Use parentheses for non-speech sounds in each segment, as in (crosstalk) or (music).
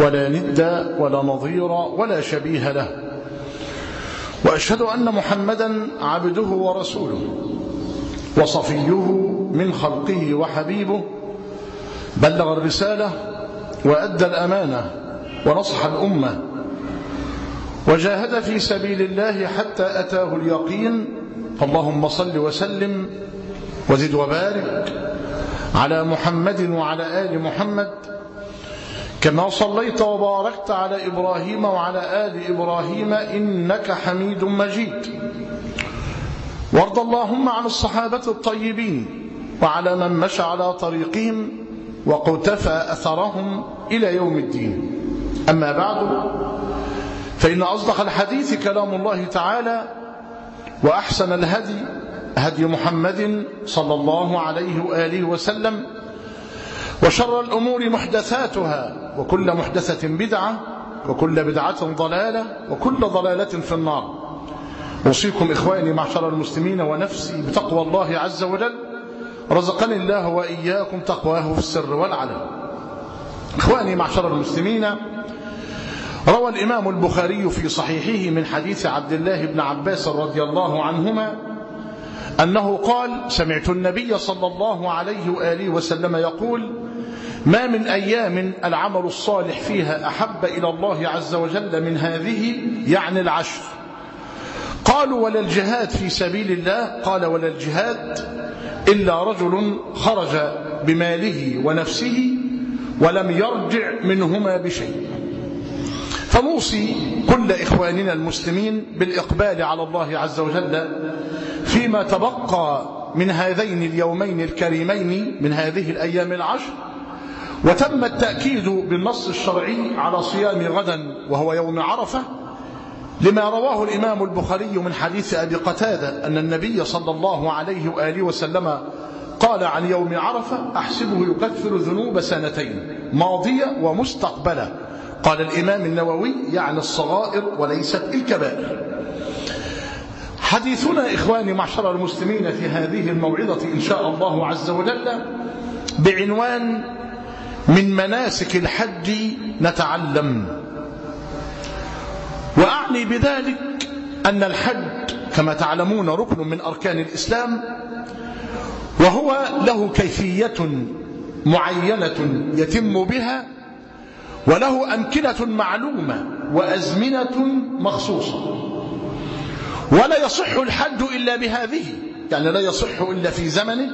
ولا ند ولا نظير ولا شبيه له. وأشهد أن محمدا عبده ورسوله وصفيه من خلقه وحبيبه. بلغ الرسالة وأدى الأمانة ونصح الأمة. وجاهد في سبيل الله حتى أتاه اليقين. اللهم صل وسلم وزد وبارك على محمد وعلى آل محمد كما صليت وباركت على إبراهيم وعلى آل إبراهيم إنك حميد مجيد. وارض اللهم عن الصحابة الطيبين وعلى من مشى على طريقهم وقتفى أثرهم إلى يوم الدين. أما بعد فإن أصدق الحديث كلام الله تعالى وأحسن الهدي هدي محمد صلى الله عليه وآله وسلم وشر الأمور محدثاتها وكل محدثة بدعة وكل بدعة ضلالة وكل ضلالة في النار. أوصيكم إخواني معشر المسلمين ونفسي بتقوى الله عز وجل. رزقني الله وإياكم تقواه في السر والعلن. إخواني معشر المسلمين روى الإمام البخاري في صحيحه من حديث عبد الله بن عباس رضي الله عنهما أنه قال سمعت النبي صلى الله عليه وآله وسلم يقول ما من أيام العمل الصالح فيها أحب إلى الله عز وجل من هذه يعني العشر. قالوا ولا الجهاد في سبيل الله؟ قال ولا الجهاد إلا رجل خرج بماله ونفسه ولم يرجع منهما بشيء. فنوصي كل إخواننا المسلمين بالإقبال على الله عز وجل فيما تبقى من هذين اليومين الكريمين من هذه الأيام العشر. وتم التأكيد بالنص الشرعي على صيام غدا وهو يوم عرفة لما رواه الإمام البخاري من حديث أبي قتادة أن النبي صلى الله عليه وآله وسلم قال عن يوم عرفة أحسبه يكفر ذنوب سنتين ماضية ومستقبلة. قال الإمام النووي يعني الصغائر وليست الكبائر. حديثنا إخواني معشر المسلمين في هذه الموعظة إن شاء الله عز وجل بعنوان من مناسك الحج نتعلم. وأعني بذلك أن الحج كما تعلمون ركن من أركان الإسلام وهو له كيفية معينة يتم بها وله أمكنة معلومة وأزمنة مخصوصة. ولا يصح الحج إلا بهذه يعني لا يصح إلا في زمنه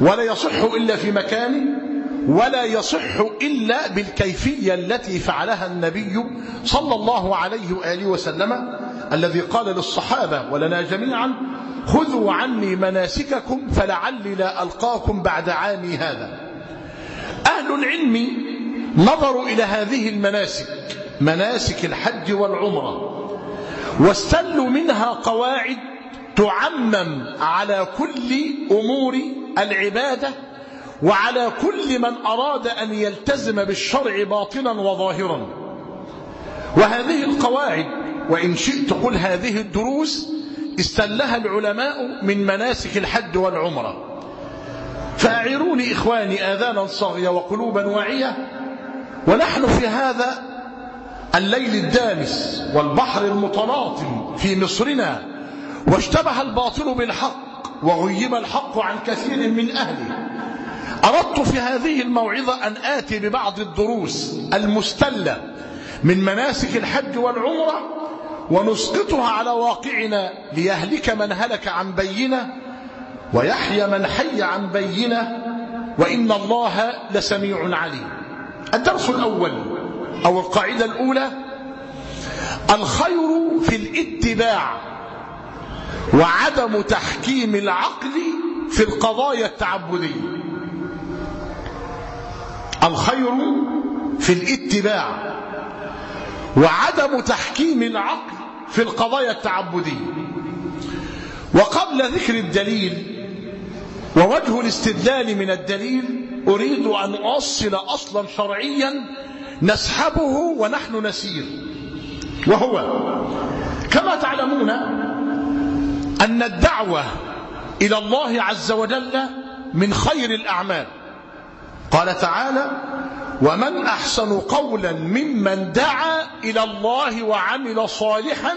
ولا يصح إلا في مكانه ولا يصح إلا بالكيفية التي فعلها النبي صلى الله عليه وآله وسلم الذي قال للصحابة ولنا جميعا خذوا عني مناسككم فلعلي لا ألقاكم بعد عامي هذا. أهل العلم نظروا إلى هذه المناسك مناسك الحج والعمرة واستلوا منها قواعد تعمم على كل أمور العبادة وعلى كل من أراد أن يلتزم بالشرع باطنا وظاهرا. وهذه القواعد وإن شئت قل هذه الدروس استلها العلماء من مناسك الحج والعمرة. فأعيروني إخواني آذانا صاغية وقلوبا واعية. ونحن في هذا الليل الدامس والبحر المتلاطم في مصرنا. واشتبه الباطل بالحق وغيب الحق عن كثير من أهله. أردت في هذه الموعظة أن آتي ببعض الدروس المستلة من مناسك الحج والعمرة ونسقطها على واقعنا ليهلك من هلك عن بينة ويحيى من حي عن بينة وإن الله لسميع عليم. الدرس الأول أو القاعدة الأولى الخير في الاتباع وعدم تحكيم العقل في القضايا التعبدية. الخير في الاتباع وعدم تحكيم العقل في القضايا التعبدية. وقبل ذكر الدليل ووجه الاستدلال من الدليل أريد أن أصل أصلا شرعيا نسحبه ونحن نسير. وهو كما تعلمون أن الدعوة إلى الله عز وجل من خير الأعمال. قال تعالى ومن أحسن قولا ممن دعا إلى الله وعمل صالحا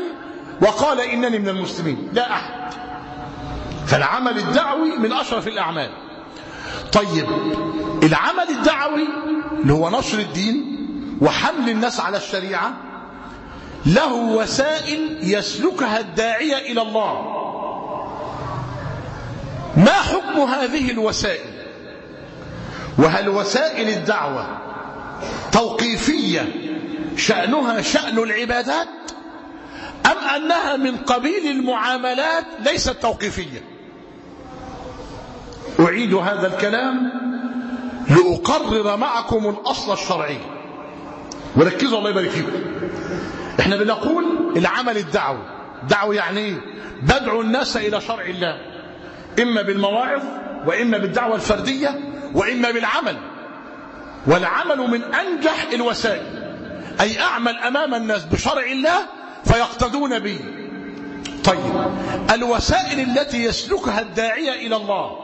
وقال إنني من المسلمين. لا أحد. فالعمل الدعوي من أشرف الأعمال. طيب العمل الدعوي اللي هو نشر الدين وحمل الناس على الشريعة له وسائل يسلكها الداعية إلى الله. ما حكم هذه الوسائل؟ وهل وسائل الدعوة توقيفية شأنها شأن العبادات؟ أم أنها من قبيل المعاملات ليست توقيفية؟ أعيد هذا الكلام لأقرر معكم الأصل الشرعي. وركزوا الله يبارك فيكم. إحنا بنقول العمل الدعوي دعوة يعني إيه بدعو الناس إلى شرع الله. إما بالمواعظ وإما بالدعوة الفردية وإما بالعمل. والعمل من أنجح الوسائل. أي أعمل أمام الناس بشرع الله فيقتدون بي. طيب الوسائل التي يسلكها الداعية إلى الله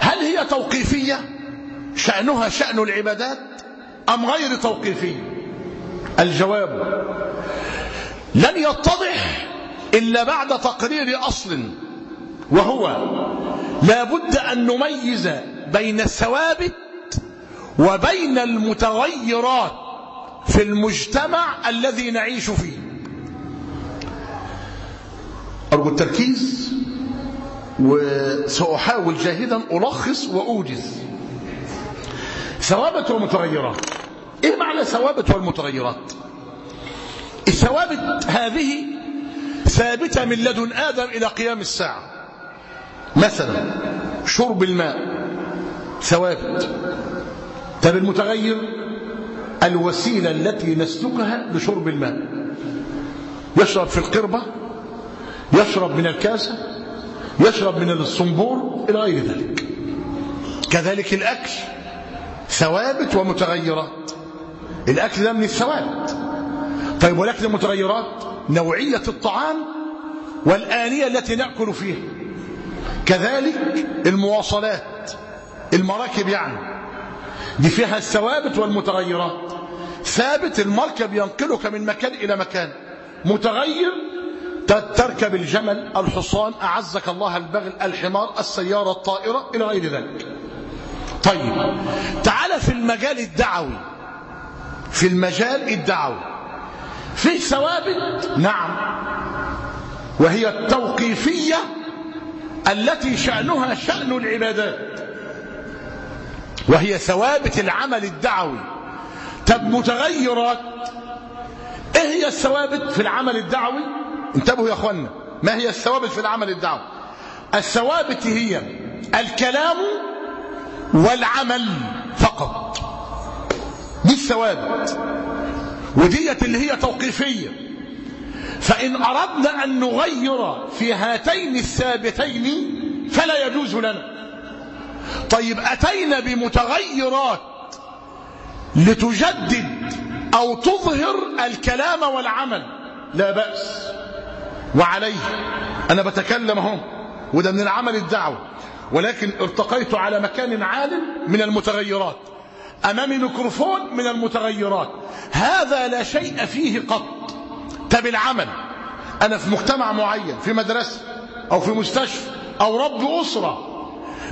هل هي توقيفية؟ شأنها شأن العبادات أم غير توقيفية؟ الجواب لن يتضح إلا بعد تقرير أصل وهو لا بد أن نميز بين الثوابت وبين المتغيرات في المجتمع الذي نعيش فيه. أرجو التركيز وسأحاول جاهدا ألخص وأوجز. ثوابت ومتغيرات إيه معنى ثوابت والمتغيرات؟ الثوابت هذه ثابتة من لدن آدم إلى قيام الساعة. مثلا شرب الماء ثوابت. طب المتغير؟ الوسيلة التي نسلكها لشرب الماء. يشرب في القربة يشرب من الكاسة يشرب من الصنبور إلى غير ذلك. كذلك الأكل ثوابت ومتغيرات. الأكل ده من الثوابت طيب والأكل المتغيرات؟ نوعية الطعام والآنية التي نأكل فيها. كذلك المواصلات المراكب يعني. دي فيها الثوابت والمتغيرات. ثابت المركب ينقلك من مكان إلى مكان. متغير تركب الجمل الحصان أعزك الله البغل الحمار السيارة الطائرة إلى غير ذلك. طيب تعال في المجال الدعوي. في المجال الدعوي. في ثوابت؟ نعم. وهي التوقيفية التي شأنها شأن العبادات وهي ثوابت العمل الدعوي. طب متغيرات إيه هي الثوابت في العمل الدعوي؟ انتبهوا يا اخوانا ما هي الثوابت في العمل الدعوي؟ الثوابت هي الكلام والعمل فقط. دي الثوابت وديت اللي هي توقيفية. فإن أردنا أن نغير في هاتين الثابتين فلا يجوز لنا. طيب أتينا بمتغيرات لتجدد أو تظهر الكلام والعمل. لا بأس. وعليه. أنا بتكلم أهو وده من العمل الدعوة. ولكن ارتقيت على مكان عال من المتغيرات. أمامي ميكروفون من المتغيرات. هذا لا شيء فيه قط. طب العمل. أنا في مجتمع معين في مدرسة أو في مستشفى أو رب أسرة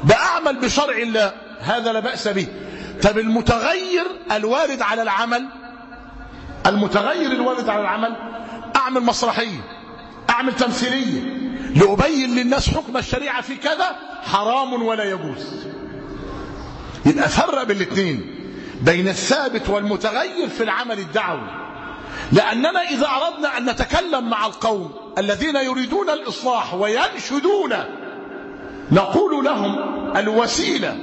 بأعمل بشرع الله هذا لا بأس به. طب المتغير الوارد على العمل؟ المتغير الوارد على العمل؟ أعمل مسرحية أعمل تمثيلية لأبين للناس حكم الشريعة في كذا حرام ولا يجوز. يبقى فرق بين الاثنين بين الثابت والمتغير في العمل الدعوي. لأننا إذا أردنا أن نتكلم مع القوم الذين يريدون الإصلاح وينشدون نقول لهم الوسيلة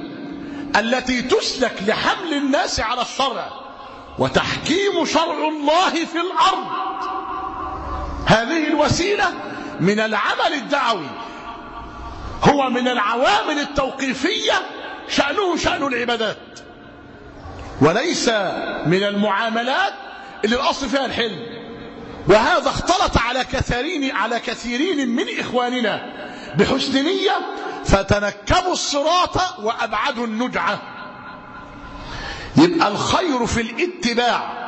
التي تسلك لحمل الناس على الشرع وتحكيم شرع الله في الأرض. هذه الوسيلة من العمل الدعوي هو من العوامل التوقيفية شأنه شأن العبادات وليس من المعاملات اللي الأصل فيها الحلم. وهذا اختلط على كثيرين على كثيرين من إخواننا بحسن نية فتنكبوا الصراط وأبعدوا النجعة. يبقى الخير في الاتباع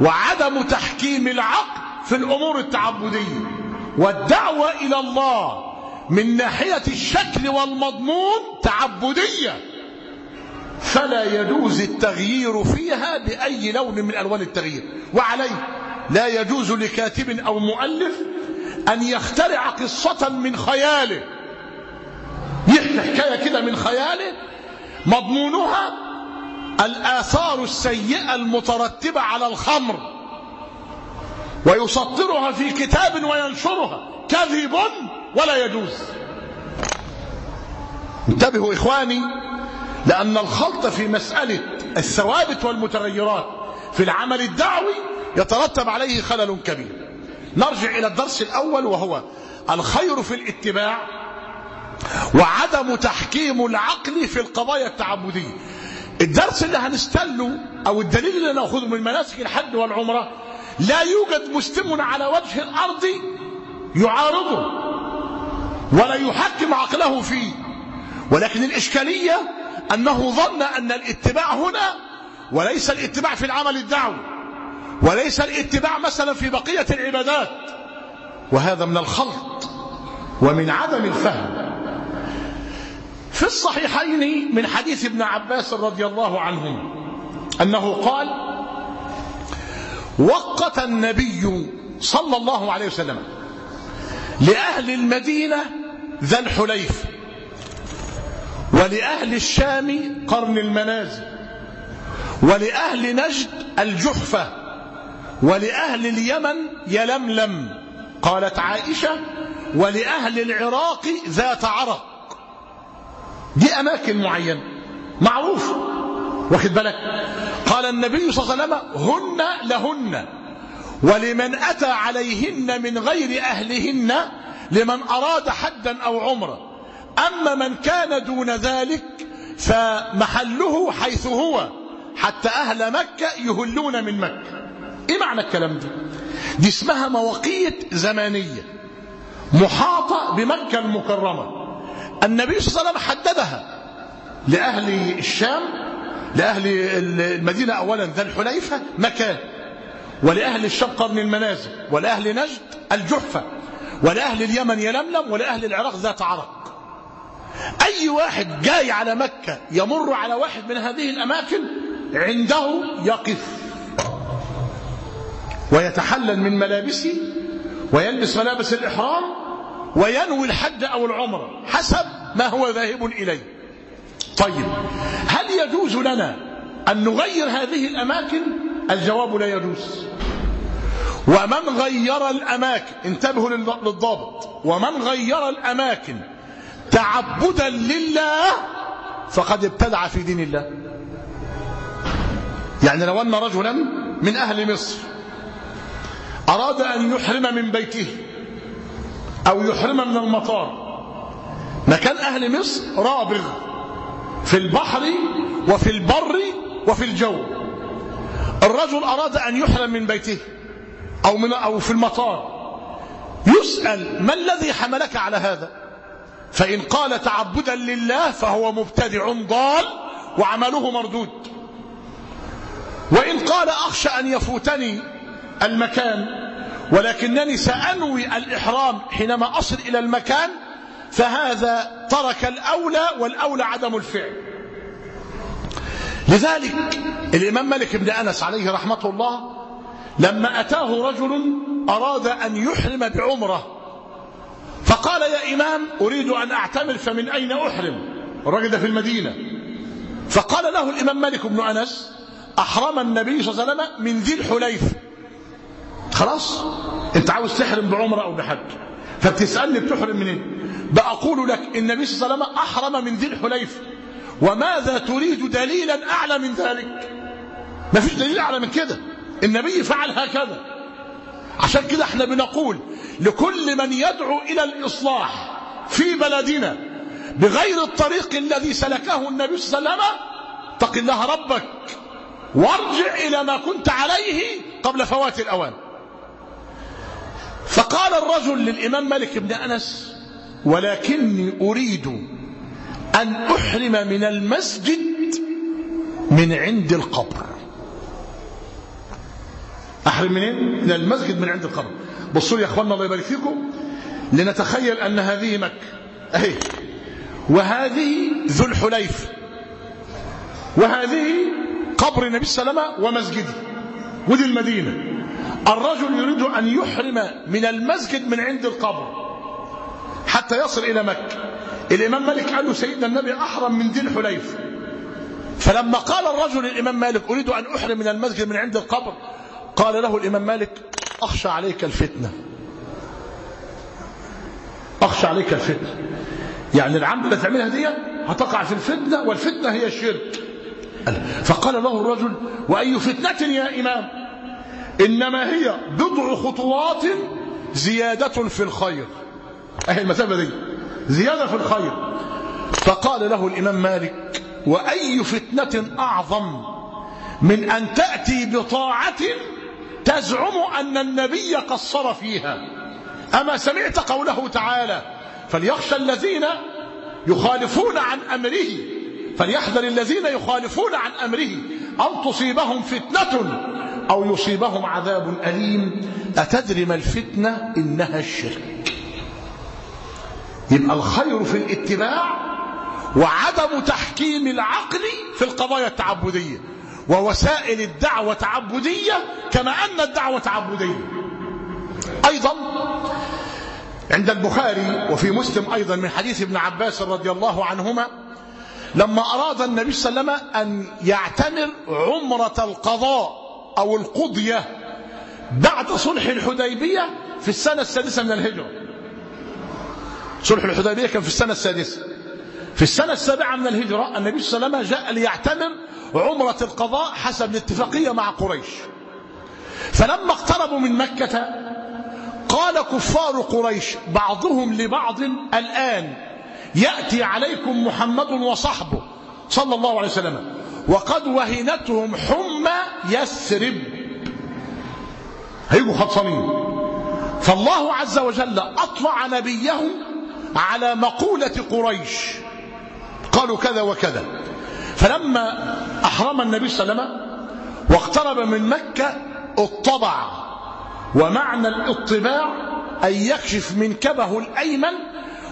وعدم تحكيم العقل في الأمور التعبدية. والدعوة إلى الله من ناحية الشكل والمضمون تعبدية. فلا يجوز التغيير فيها بأي لون من ألوان التغيير. وعليه لا يجوز لكاتب أو مؤلف أن يخترع قصة من خياله. يحكي حكاية كده من خياله. مضمونها الآثار السيئة المترتبة على الخمر. ويسطرها في كتاب وينشرها. كذب ولا يجوز. انتبهوا إخواني لأن الخلط في مسألة الثوابت والمتغيرات في العمل الدعوي يترتب عليه خلل كبير. نرجع إلى الدرس الأول وهو الخير في الاتباع وعدم تحكيم العقل في القضايا التعبدية. الدرس اللي هنستله أو الدليل اللي نأخذه من مناسك الحج والعمرة لا يوجد مسلم على وجه الأرض يعارضه ولا يحكم عقله فيه. ولكن الإشكالية أنه ظن أن الاتباع هنا وليس الاتباع في العمل الدعوي وليس الاتباع مثلا في بقية العبادات. وهذا من الخلط ومن عدم الفهم. في الصحيحين من حديث ابن عباس رضي الله عنه أنه قال وقت النبي صلى الله عليه وسلم لأهل المدينة ذا الحليف ولأهل الشام قرن المنازل ولأهل نجد الجحفة ولأهل اليمن يلملم قالت عائشة ولأهل العراق ذات عرق. دي أماكن معينة معروفة واخد بالك؟ قال النبي صلى الله عليه وسلم هن لهن ولمن أتى عليهن من غير أهلهن لمن أراد حدا أو عمرة. أما من كان دون ذلك فمحله حيث هو حتى أهل مكة يهلون من مكة. إيه معنى الكلام ده؟ دي اسمها مواقيت زمانية محاطة بمكة المكرمة. النبي صلى الله عليه وسلم حددها لأهل الشام لأهل المدينة أولا ذا الحليفة مكان ولأهل الشام قرن المنازل ولأهل نجد الجحفة ولأهل اليمن يلملم ولأهل العراق ذات عرق. أي واحد جاي على مكة يمر على واحد من هذه الأماكن عنده يقف ويتحلل من ملابسه ويلبس ملابس الإحرام وينوي الحج أو العمرة حسب ما هو ذاهب إليه. طيب هل يجوز لنا أن نغير هذه الأماكن؟ الجواب لا يجوز. ومن غير الأماكن انتبهوا للضابط. ومن غير الأماكن تعبدا لله فقد ابتدع في دين الله. يعني لو أن رجلا من أهل مصر أراد أن يحرم من بيته أو يحرم من المطار مكان أهل مصر رابغ في البحر وفي البر وفي الجو. الرجل أراد أن يحرم من بيته أو, من أو في المطار. يسأل ما الذي حملك على هذا؟ فإن قال تعبدا لله فهو مبتدع ضال وعمله مردود. وإن قال أخشى أن يفوتني المكان ولكنني سأنوي الإحرام حينما أصل إلى المكان فهذا ترك الأولى والأولى عدم الفعل. لذلك الإمام مالك بن أنس عليه رحمة الله لما أتاه رجل أراد أن يحرم بعمرة فقال يا إمام أريد أن أعتمر فمن أين أحرم؟ الرجل ده في المدينة. فقال له الإمام مالك بن أنس أحرم النبي صلى الله عليه وسلم من ذي الحليف. خلاص؟ أنت عاوز تحرم بعمرة أو بحج. فبتسألني بتحرم منين؟ بقول لك النبي صلى الله عليه وسلم أحرم من ذي الحليف. وماذا تريد دليلا أعلى من ذلك؟ ما فيش دليل على من كده. النبي فعل هكذا. عشان كده إحنا بنقول لكل من يدعو إلى الإصلاح في بلدنا بغير الطريق الذي سلكه النبي صلى الله عليه وسلم. اتق الله ربك. وارجع إلى ما كنت عليه قبل فوات الأوان. فقال الرجل للإمام مالك بن أنس ولكني أريد أن أحرم من المسجد من عند القبر. أحرم منين؟ من المسجد من عند القبر. بصوا يا أخوانا الله يبارك فيكم. لنتخيل أن هذه مكة أهي وهذه ذو الحليف. وهذه قبر النبي صلى الله عليه وسلم ومسجده ودي المدينة. الرجل يريد أن يحرم من المسجد من عند القبر. حتى يصل إلى مكة الإمام مالك قال له سيدنا النبي أحرم من ذي الحليف. فلما قال الرجل الإمام مالك أريد أن أحرم من المسجد من عند القبر قال له الإمام مالك أخشى عليك الفتنة. أخشى عليك الفتنة. يعني العمل اللي تعملها دي هتقع في الفتنة والفتنة هي الشرك. فقال له الرجل وأي فتنة يا إمام؟ إنما هي بضع خطوات زيادة في الخير. أهي المسافة دي. زيادة في الخير. فقال له الإمام مالك وأي فتنة أعظم من أن تأتي بطاعة تزعم أن النبي قصر فيها. أما سمعت قوله تعالى فليخشى الذين يخالفون عن أمره فليحذر الذين يخالفون عن أمره أن تصيبهم فتنة أو يصيبهم عذاب أليم. أتدري ما الفتنة؟ إنها الشرك. يبقى الخير في الاتباع وعدم تحكيم العقل في القضايا التعبدية. ووسائل الدعوة تعبدية كما أن الدعوة تعبدية. أيضا عند البخاري وفي مسلم أيضا من حديث ابن عباس رضي الله عنهما لما أراد النبي صلى الله عليه وسلم أن يعتمر عمرة القضاء أو القضية بعد صلح الحديبية في السنة السادسة من الهجرة. صلح الحديبية كان في السنة السادسة. في السنة السابعة من الهجرة النبي صلى الله عليه وسلم جاء ليعتمر عمرة القضاء حسب الاتفاقية مع قريش. فلما اقتربوا من مكة قال كفار قريش بعضهم لبعض الآن يأتي عليكم محمد وصحبه صلى الله عليه وسلم وقد وهنتهم حمى يثرب. هيجوا خلصانين فالله عز وجل أطلع نبيهم على مقولة قريش. قالوا كذا وكذا. فلما أحرم النبي صلى الله عليه وسلم واقترب من مكة اطبع. ومعنى الاطباع أن يكشف منكبه الأيمن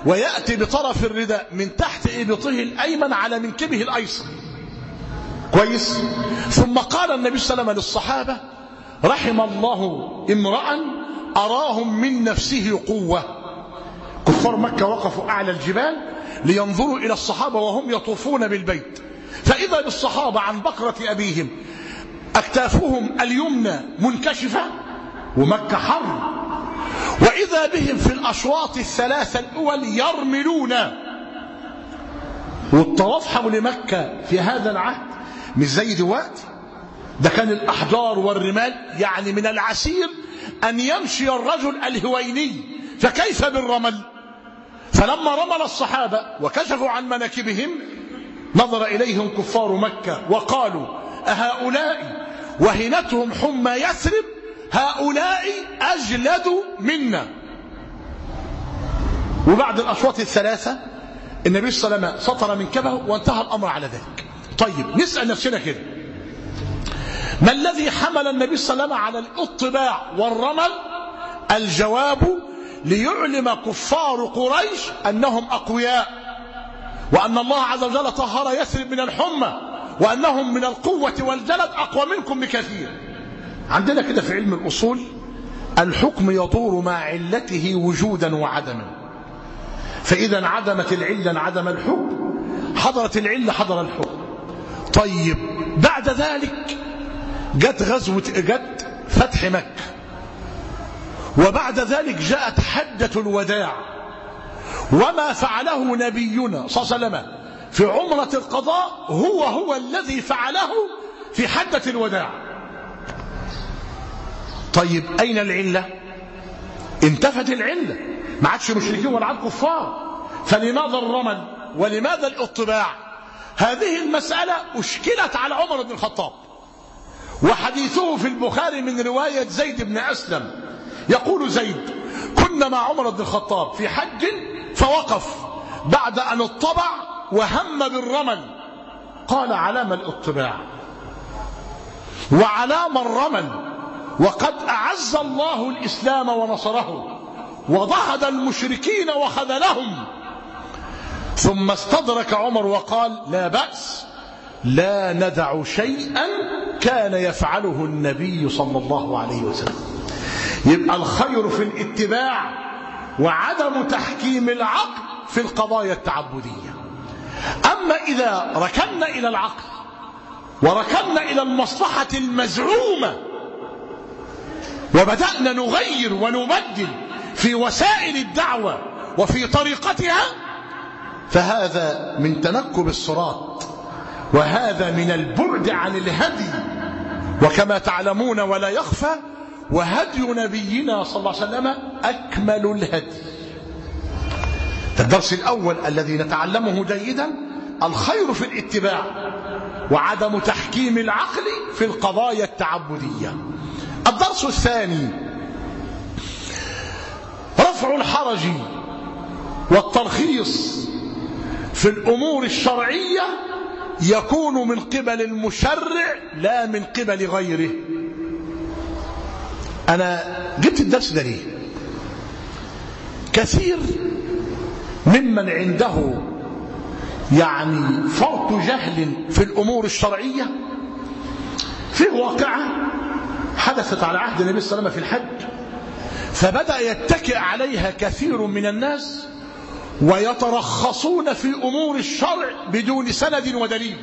ويأتي بطرف الرداء من تحت إبطه الأيمن على منكبه الأيسر. كويس؟ ثم قال النبي صلى الله عليه وسلم للصحابة رحم الله امرأ أراهم من نفسه قوة. كفار مكة وقفوا أعلى الجبال لينظروا إلى الصحابة وهم يطوفون بالبيت. فإذا بالصحابة عن بقرة أبيهم أكتافهم اليمنى منكشفة ومكة حر. وإذا بهم في الأشواط الثلاثة الأول يرملون. والطواف حول مكة في هذا العهد مش زي دلوقتي ده كان الأحجار والرمال يعني من العسير أن يمشي الرجل الهويني فكيف بالرمل؟ فلما رمل الصحابة وكشفوا عن مناكبهم نظر إليهم كفار مكة وقالوا أهؤلاء وهنتهم حمى يثرب هؤلاء أجلد منا. وبعد الأشواط الثلاثة النبي صلى الله عليه وسلم سطر منكبه وانتهى الأمر على ذلك. طيب نسأل نفسنا كده. ما الذي حمل النبي صلى الله عليه وسلم على الاطباع والرمل؟ الجواب ليعلم كفار قريش أنهم أقوياء. وأن الله عز وجل طهر يثرب من الحمى وأنهم من القوة والجلد أقوى منكم بكثير. عندنا كده في علم الأصول الحكم يدور مع علته وجودا وعدما. فإذا انعدمت العلة انعدم الحكم حضرت العلة حضر الحكم طيب بعد ذلك جت غزوة جت فتح مكة. وبعد ذلك جاءت حجة الوداع. وما فعله نبينا صلى الله عليه وسلم في عمرة القضاء هو هو الذي فعله في حدة الوداع. طيب أين العلة؟ انتفت العلة. ما عادش مشركين ولا عاد كفار. فلماذا الرمل؟ ولماذا الاطباع هذه المسألة أشكلت على عمر بن الخطاب. وحديثه في البخاري من رواية زيد بن أسلم. يقول زيد كنا مع عمر بن الخطاب في حج فوقف بعد أن اطبع وهم بالرمل. قال علام الاطباع. وعلام الرمل. وقد أعز الله الإسلام ونصره. وضهد المشركين وخذلهم. ثم استدرك عمر وقال لا بأس. لا ندع شيئا كان يفعله النبي صلى الله عليه وسلم. يبقى الخير في الاتباع وعدم تحكيم العقل في القضايا التعبدية. أما إذا ركنا إلى العقل وركنا إلى المصلحة المزعومة وبدأنا نغير ونبدل في وسائل الدعوة وفي طريقتها فهذا من تنكب الصراط وهذا من البعد عن الهدي. وكما تعلمون ولا يخفى وهدي نبينا صلى الله عليه وسلم أكمل الهدي. الدرس الأول الذي نتعلمه جيدا الخير في الاتباع وعدم تحكيم العقل في القضايا التعبدية. الدرس الثاني رفع الحرج والترخيص في الأمور الشرعية يكون من قبل المشرع لا من قبل غيره. أنا جبت الدرس ده ليه؟ كثير ممن عنده يعني فرط جهل في الأمور الشرعية في واقعة حدثت على عهد النبي صلى الله عليه وسلم في الحج فبدأ يتكئ عليها كثير من الناس ويترخصون في أمور الشرع بدون سند ودليل.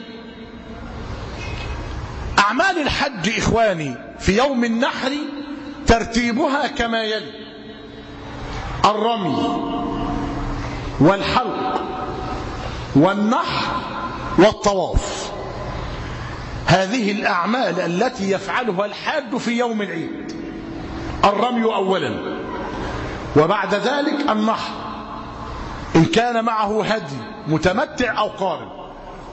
أعمال الحج إخواني في يوم النحر ترتيبها كما يلي. الرمي والحلق والنحر والطواف. هذه الأعمال التي يفعلها الحاج في يوم العيد. الرمي أولا. وبعد ذلك النحر. إن كان معه هدي متمتع أو قارن.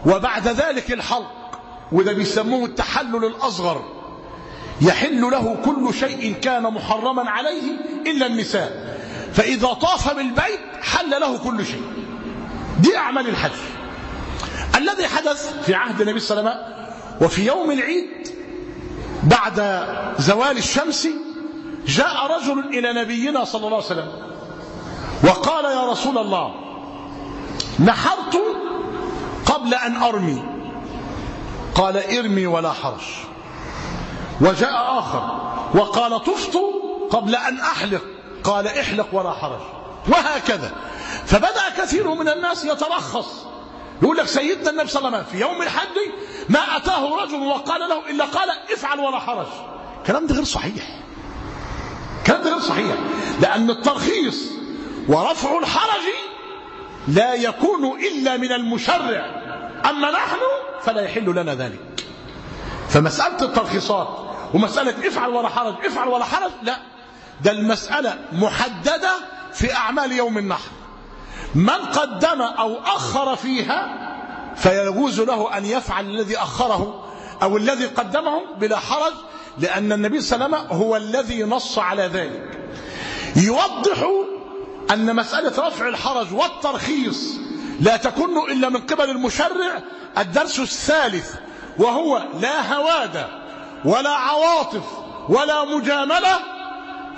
وبعد ذلك الحلق. وده بيسموه التحلل الأصغر. يحل له كل شيء كان محرما عليه إلا النساء. فإذا طاف بالبيت حل له كل شيء. دي أعمال الحج. الذي حدث في عهد النبي صلى الله عليه وسلم وفي يوم العيد بعد زوال الشمس جاء رجل إلى نبينا صلى الله عليه وسلم وقال يا رسول الله نحرت قبل أن أرمي. قال ارمي ولا حرج. وجاء آخر. وقال طفت قبل أن أحلق. قال احلق ولا حرج. وهكذا. فبدأ كثير من الناس يترخص. يقول لك سيدنا النبي صلى الله عليه وسلم في يوم الحج ما أتاه رجل وقال له إلا قال افعل ولا حرج. كلام ده غير صحيح. كلام ده غير صحيح. لأن الترخيص ورفع الحرج لا يكون إلا من المشرع. أما نحن فلا يحل لنا ذلك. فمسألة الترخيصات ومسألة افعل ولا حرج افعل ولا حرج لا. ده المسألة محددة في أعمال يوم النحر. من قدم أو أخر فيها فيجوز له أن يفعل الذي أخره أو الذي قدمه بلا حرج لأن النبي صلى الله عليه وسلم هو الذي نص على ذلك. يوضح أن مسألة رفع الحرج والترخيص لا تكون إلا من قبل المشرع الدرس الثالث وهو لا هوادة ولا عواطف ولا مجاملة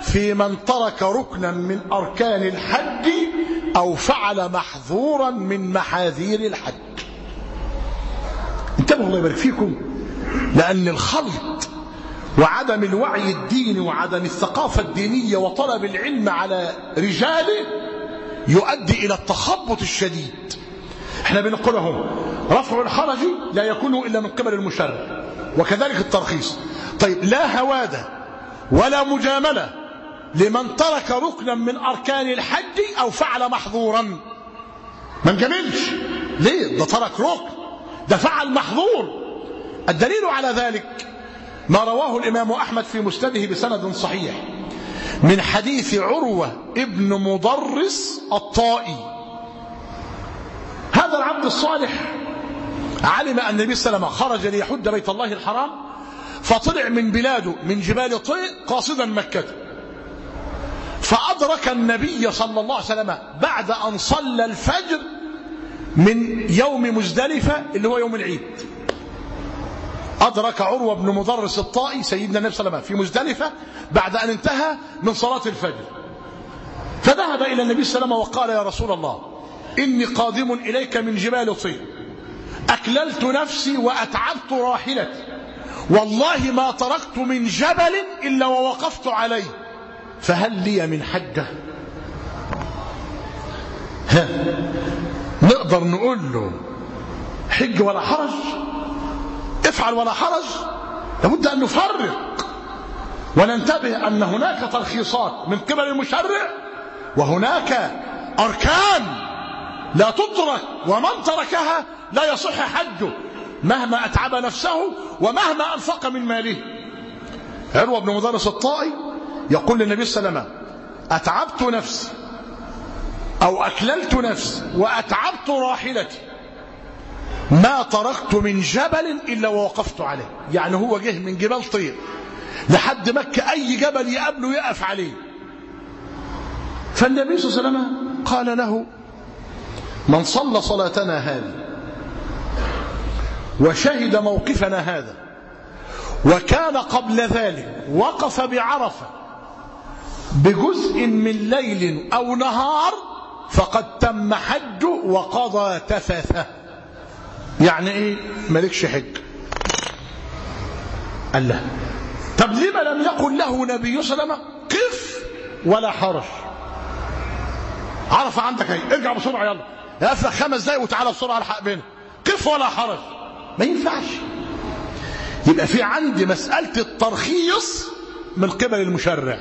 في من ترك ركنا من أركان الحج أو فعل محظورا من محاذير الحج. انتبهوا الله يبارك فيكم لأن الخلط وعدم الوعي الديني وعدم الثقافة الدينية وطلب العلم على رجاله يؤدي إلى التخبط الشديد. إحنا بنقول لهم رفع الحرج لا يكون إلا من قبل المشرع وكذلك الترخيص. طيب لا هوادة ولا مجاملة لمن ترك ركنا من أركان الحج أو فعل محظورا. ما نجاملش ليه؟ ده ترك ركن ده فعل محظور. الدليل على ذلك ما رواه الإمام أحمد في مسنده بسند صحيح من حديث عروة ابن مضرس الطائي. هذا العبد الصالح علم أن النبي صلى الله عليه وسلم خرج ليحج بيت الله الحرام فطلع من بلاده من جبال طيء قاصدا مكة. فأدرك النبي صلى الله عليه وسلم بعد أن صلى الفجر من يوم مزدلفة اللي هو يوم العيد. أدرك عروة بن مضرس الطائي سيدنا النبي صلى الله عليه وسلم في مزدلفة بعد أن انتهى من صلاة الفجر. فذهب إلى النبي صلى الله عليه وسلم وقال يا رسول الله إني قادم إليك من جبال طين أكللت نفسي وأتعبت راحلتي. والله ما تركت من جبل إلا ووقفت عليه. فهل لي من حجة؟ ها نقدر نقول له حج ولا حرج؟ افعل ولا حرج؟ لابد أن نفرق. وننتبه أن هناك ترخيصات من قبل المشرع وهناك أركان لا تترك ومن تركها لا يصح حجه مهما أتعب نفسه ومهما أنفق من ماله. عروة بن مدرس الطائي يقول للنبي صلى الله عليه وسلم أتعبت نفسي أو أكللت نفسي وأتعبت راحلتي ما تركت من جبل إلا ووقفت عليه. يعني هو جه من جبال طير لحد مكة أي جبل يقابله يقف عليه. فالنبي صلى الله عليه وسلم قال له من صلى صلاتنا هذه وشهد موقفنا هذا وكان قبل ذلك وقف بعرفة بجزء من ليل أو نهار فقد تم حجه وقضى تفثه. يعني إيه؟ مالكش حج. قال له طب لما لم يقل له نبي صلى الله عليه وسلم؟ قف ولا حرج. عرف عندك إيه ارجع بسرعة يلا. لك خمس دقايق وتعالى بسرعة الحق بينا قف ولا حرج؟ ما ينفعش. يبقى في عندي مسألة الترخيص من قبل المشرع.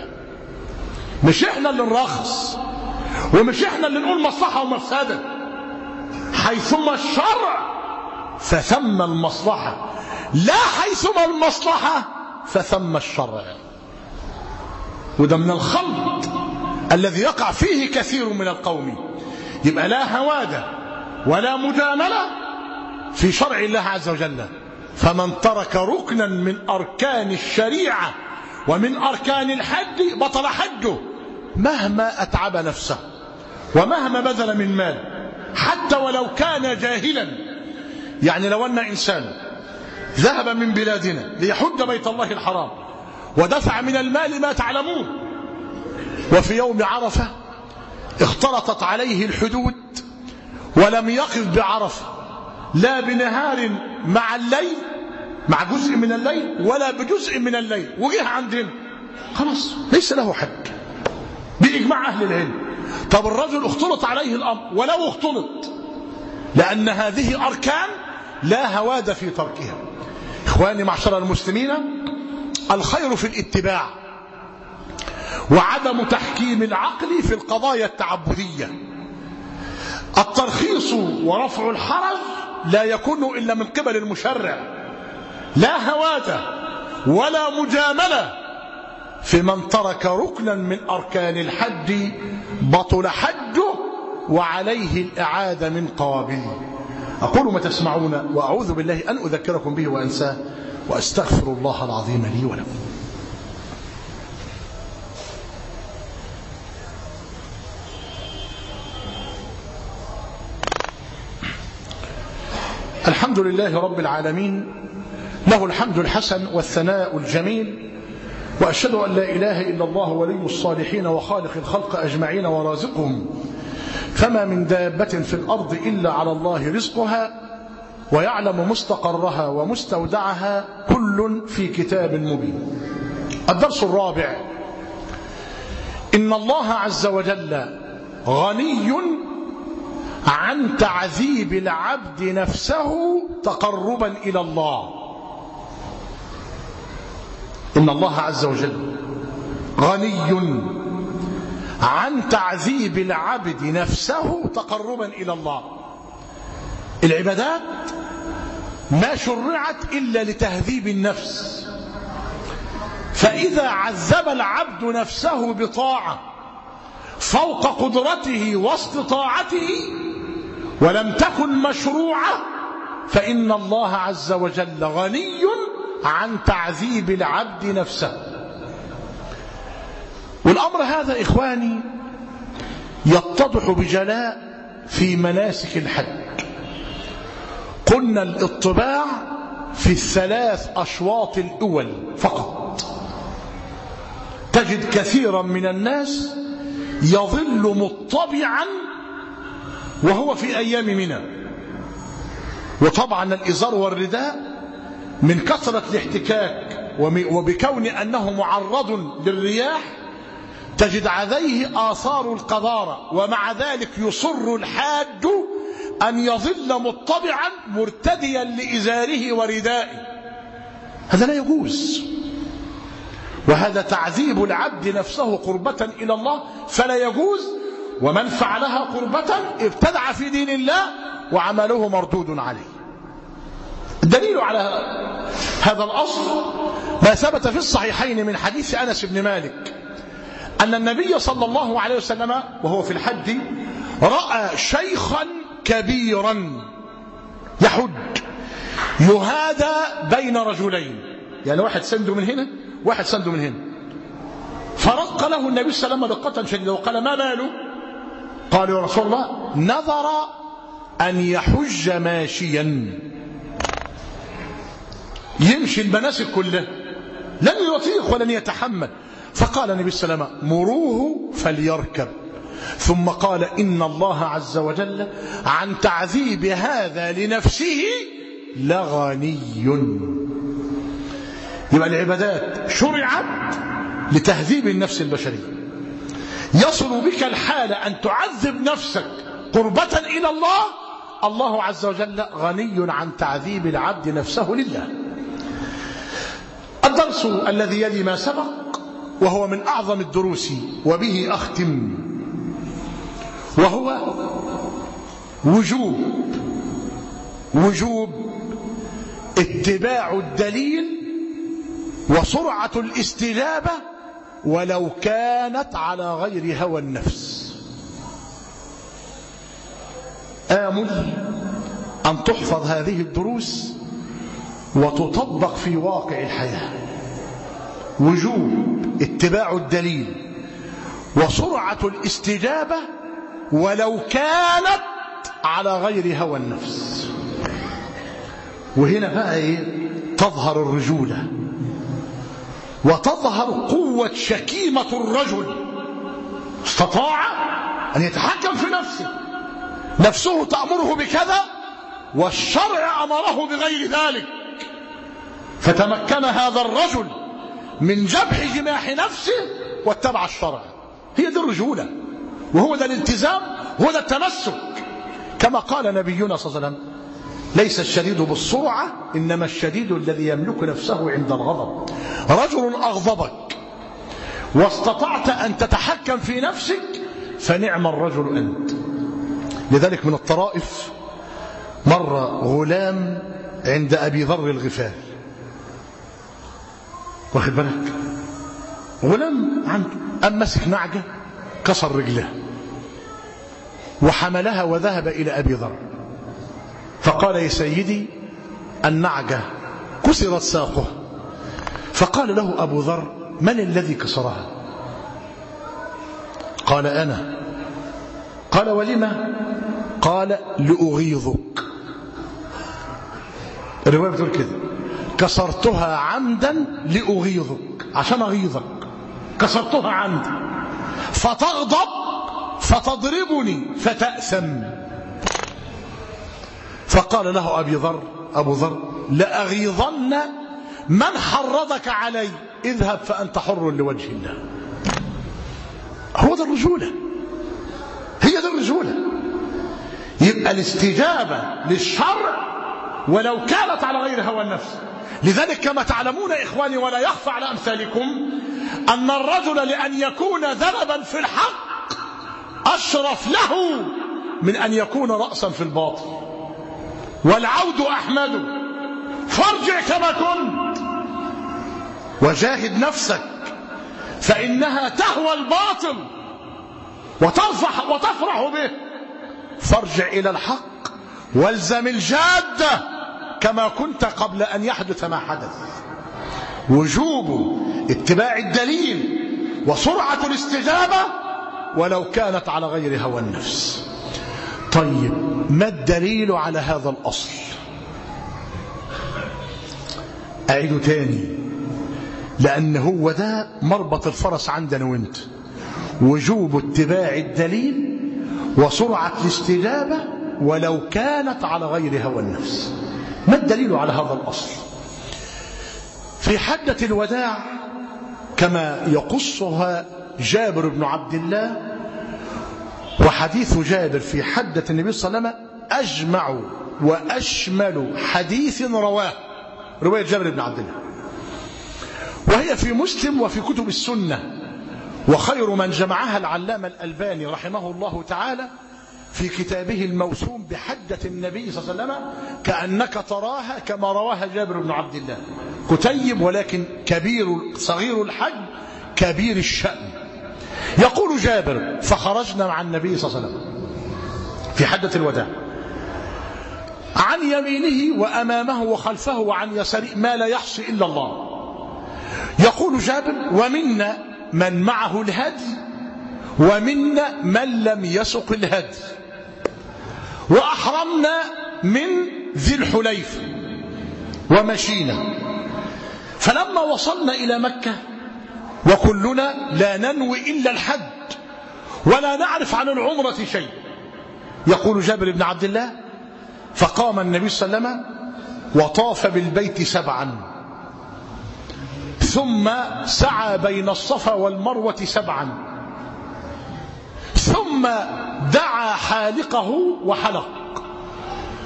مش إحنا اللي نرخص ومش إحنا اللي نقول مصلحة ومفسدة. حيثما الشرع فثم المصلحة. لا حيثما المصلحة فثم الشرع. وده من الخلط الذي يقع فيه كثير من القوم. يبقى لا هوادة ولا مجاملة في شرع الله عز وجل. فمن ترك ركنا من أركان الشريعة ومن أركان الحج بطل حجه مهما أتعب نفسه ومهما بذل من مال. حتى ولو كان جاهلا. يعني لو أن إنسان ذهب من بلادنا ليحج بيت الله الحرام ودفع من المال ما تعلمون وفي يوم عرفة اختلطت عليه الحدود ولم يقف بعرفة لا بنهار مع الليل مع جزء من الليل ولا بجزء من الليل. وجه عندنا خلاص ليس له حج بإجماع أهل العلم. طب الرجل اختلط عليه الأمر ولو اختلط لأن هذه أركان لا هواد في تركها. إخواني معشر المسلمين الخير في الاتباع. وعدم تحكيم العقل في القضايا التعبدية. الترخيص ورفع الحرج لا يكون إلا من قبل المشرع. لا هواد ولا مجاملة في من ترك ركنا من أركان الحج بطل حجه وعليه الإعادة من قوابله أقول ما تسمعون وأعوذ بالله أن أذكركم به وأنساه وأستغفر الله العظيم لي ولكم. الحمد لله رب العالمين له الحمد الحسن والثناء الجميل وأشهد أن لا إله إلا الله ولي الصالحين وخالق الخلق أجمعين ورازقهم. فما من دابة في الأرض إلا على الله رزقها ويعلم مستقرها ومستودعها كل في كتاب مبين. الدرس الرابع إن الله عز وجل غني عن تعذيب العبد نفسه تقربا إلى الله. إن الله عز وجل غني عن تعذيب العبد نفسه تقربا إلى الله. العبادات ما شرعت إلا لتهذيب النفس. فإذا عذب العبد نفسه بطاعة فوق قدرته واستطاعته ولم تكن مشروعة فإن الله عز وجل غني عن تعذيب العبد نفسه. والأمر هذا إخواني يتضح بجلاء في مناسك الحج. قلنا الاطباع في الثلاث أشواط الأول فقط. تجد كثيرا من الناس يظل مطبعا وهو في أيام منى. وطبعا الإزار والرداء من كثرة الاحتكاك وبكون أنه معرض للرياح تجد عليه آثار القذارة ومع ذلك يصر الحاج أن يظل مطبعا مرتديا لإزاره وردائه. هذا لا يجوز. وهذا تعذيب العبد نفسه قربة إلى الله فلا يجوز ومن فعلها قربة ابتدع في دين الله وعمله مردود عليه. الدليل على هذا الأصل ما ثبت في الصحيحين من حديث أنس بن مالك أن النبي صلى الله عليه وسلم وهو في الحج رأى شيخا كبيرا يحج يهادى بين رجلين. يعني واحد سنده من هنا واحد سنده من هنا. فرق له النبي صلى الله عليه وسلم دقة شديدة وقال ما باله قال يا رسول الله نظر أن يحج ماشيا. يمشي المناسك كلها لن يطيق ولن يتحمل. فقال النبي صلى الله عليه وسلم مروه فليركب. ثم قال إن الله عز وجل عن تعذيب هذا لنفسه لغني. يبقى العبادات شرعت لتهذيب النفس البشرية. يصل بك الحال أن تعذب نفسك قربة إلى الله. الله عز وجل غني عن تعذيب العبد نفسه لله. الدرس الذي يلي ما سبق وهو من أعظم الدروس وبه أختم وهو وجوب وجوب اتباع الدليل وسرعة الاستجابة ولو كانت على غير هوى النفس. آمل أن تحفظ هذه الدروس وتطبق في واقع الحياة. وجوب اتباع الدليل وسرعة الاستجابة ولو كانت على غير هوى النفس. وهنا بقى إيه؟ تظهر الرجولة. وتظهر قوة شكيمة الرجل. استطاع أن يتحكم في نفسه. نفسه تأمره بكذا والشرع أمره بغير ذلك. فتمكن هذا الرجل من جبح جماح نفسه واتبع الشرع. هي دي الرجولة. وهو ده الالتزام وهو ده التمسك. كما قال نبينا صلى الله عليه وسلم ليس الشديد بالسرعة إنما الشديد الذي يملك نفسه عند الغضب. رجل أغضبك واستطعت أن تتحكم في نفسك فنعم الرجل أنت. لذلك من الطرائف مر غلام عند أبي ذر الغفاري واخد بالك؟ غلام عنده أم مسك نعجة كسر رجلها وحملها وذهب إلى أبي ذر. فقال يا سيدي النعجة كسرت ساقه. فقال له أبو ذر من الذي كسرها؟ قال أنا. قال ولما؟ قال لأغيظك. الرواية بتقول كده. كسرتها عمدا لأغيظك. عشان أغيظك. كسرتها عمدا. فتغضب فتضربني فتأثم. فقال له أبي ذر أبو ذر لأغيظن من حرضك علي. اذهب فأنت حر لوجه الله. هو ده الرجولة. هي ده الرجولة. يبقى الاستجابة للشرع ولو كانت على غير هوى النفس. لذلك كما تعلمون إخواني ولا يخفى على أمثالكم أن الرجل لأن يكون ذنبا في الحق أشرف له من أن يكون رأسا في الباطل. والعود أحمد. فارجع كما كنت. وجاهد نفسك. فإنها تهوى الباطل. وترفح وتفرح به. فارجع إلى الحق. والزم الجادة كما كنت قبل أن يحدث ما حدث. وجوب اتباع الدليل وسرعة الاستجابة ولو كانت على غير هوى النفس. طيب ما الدليل على هذا الأصل؟ أعيد تاني. لأن هو ده مربط الفرس عندنا وأنت. وجوب اتباع الدليل وسرعة الاستجابة ولو كانت على غير هوى النفس. ما الدليل على هذا الأصل؟ في حدة الوداع كما يقصها جابر بن عبد الله وحديث جابر في حدة النبي صلى الله عليه وسلم أجمع وأشمل حديث رواه. رواية جابر بن عبد الله. وهي في مسلم وفي كتب السنة. وخير من جمعها العلامة الألباني رحمه الله تعالى في كتابه الموسوم بحدة النبي صلى الله عليه وسلم كأنك تراها كما رواها جابر بن عبد الله. كتيب ولكن كبير صغير الحجم كبير الشأن. يقول جابر فخرجنا مع النبي صلى الله عليه وسلم في حدة الوداع. عن يمينه وأمامه وخلفه وعن يساره ما لا يحصي إلا الله. يقول جابر ومنا من معه الهدي ومنا من لم يسق الهدي. وأحرمنا من ذي الحليف ومشينا. فلما وصلنا إلى مكة وكلنا لا ننوي إلا الحج ولا نعرف عن العمرة شيء. يقول جابر بن عبد الله فقام النبي صلى الله عليه وسلم وطاف بالبيت سبعا. ثم سعى بين الصفا والمروة سبعا. ثم دعا حالقه وحلق.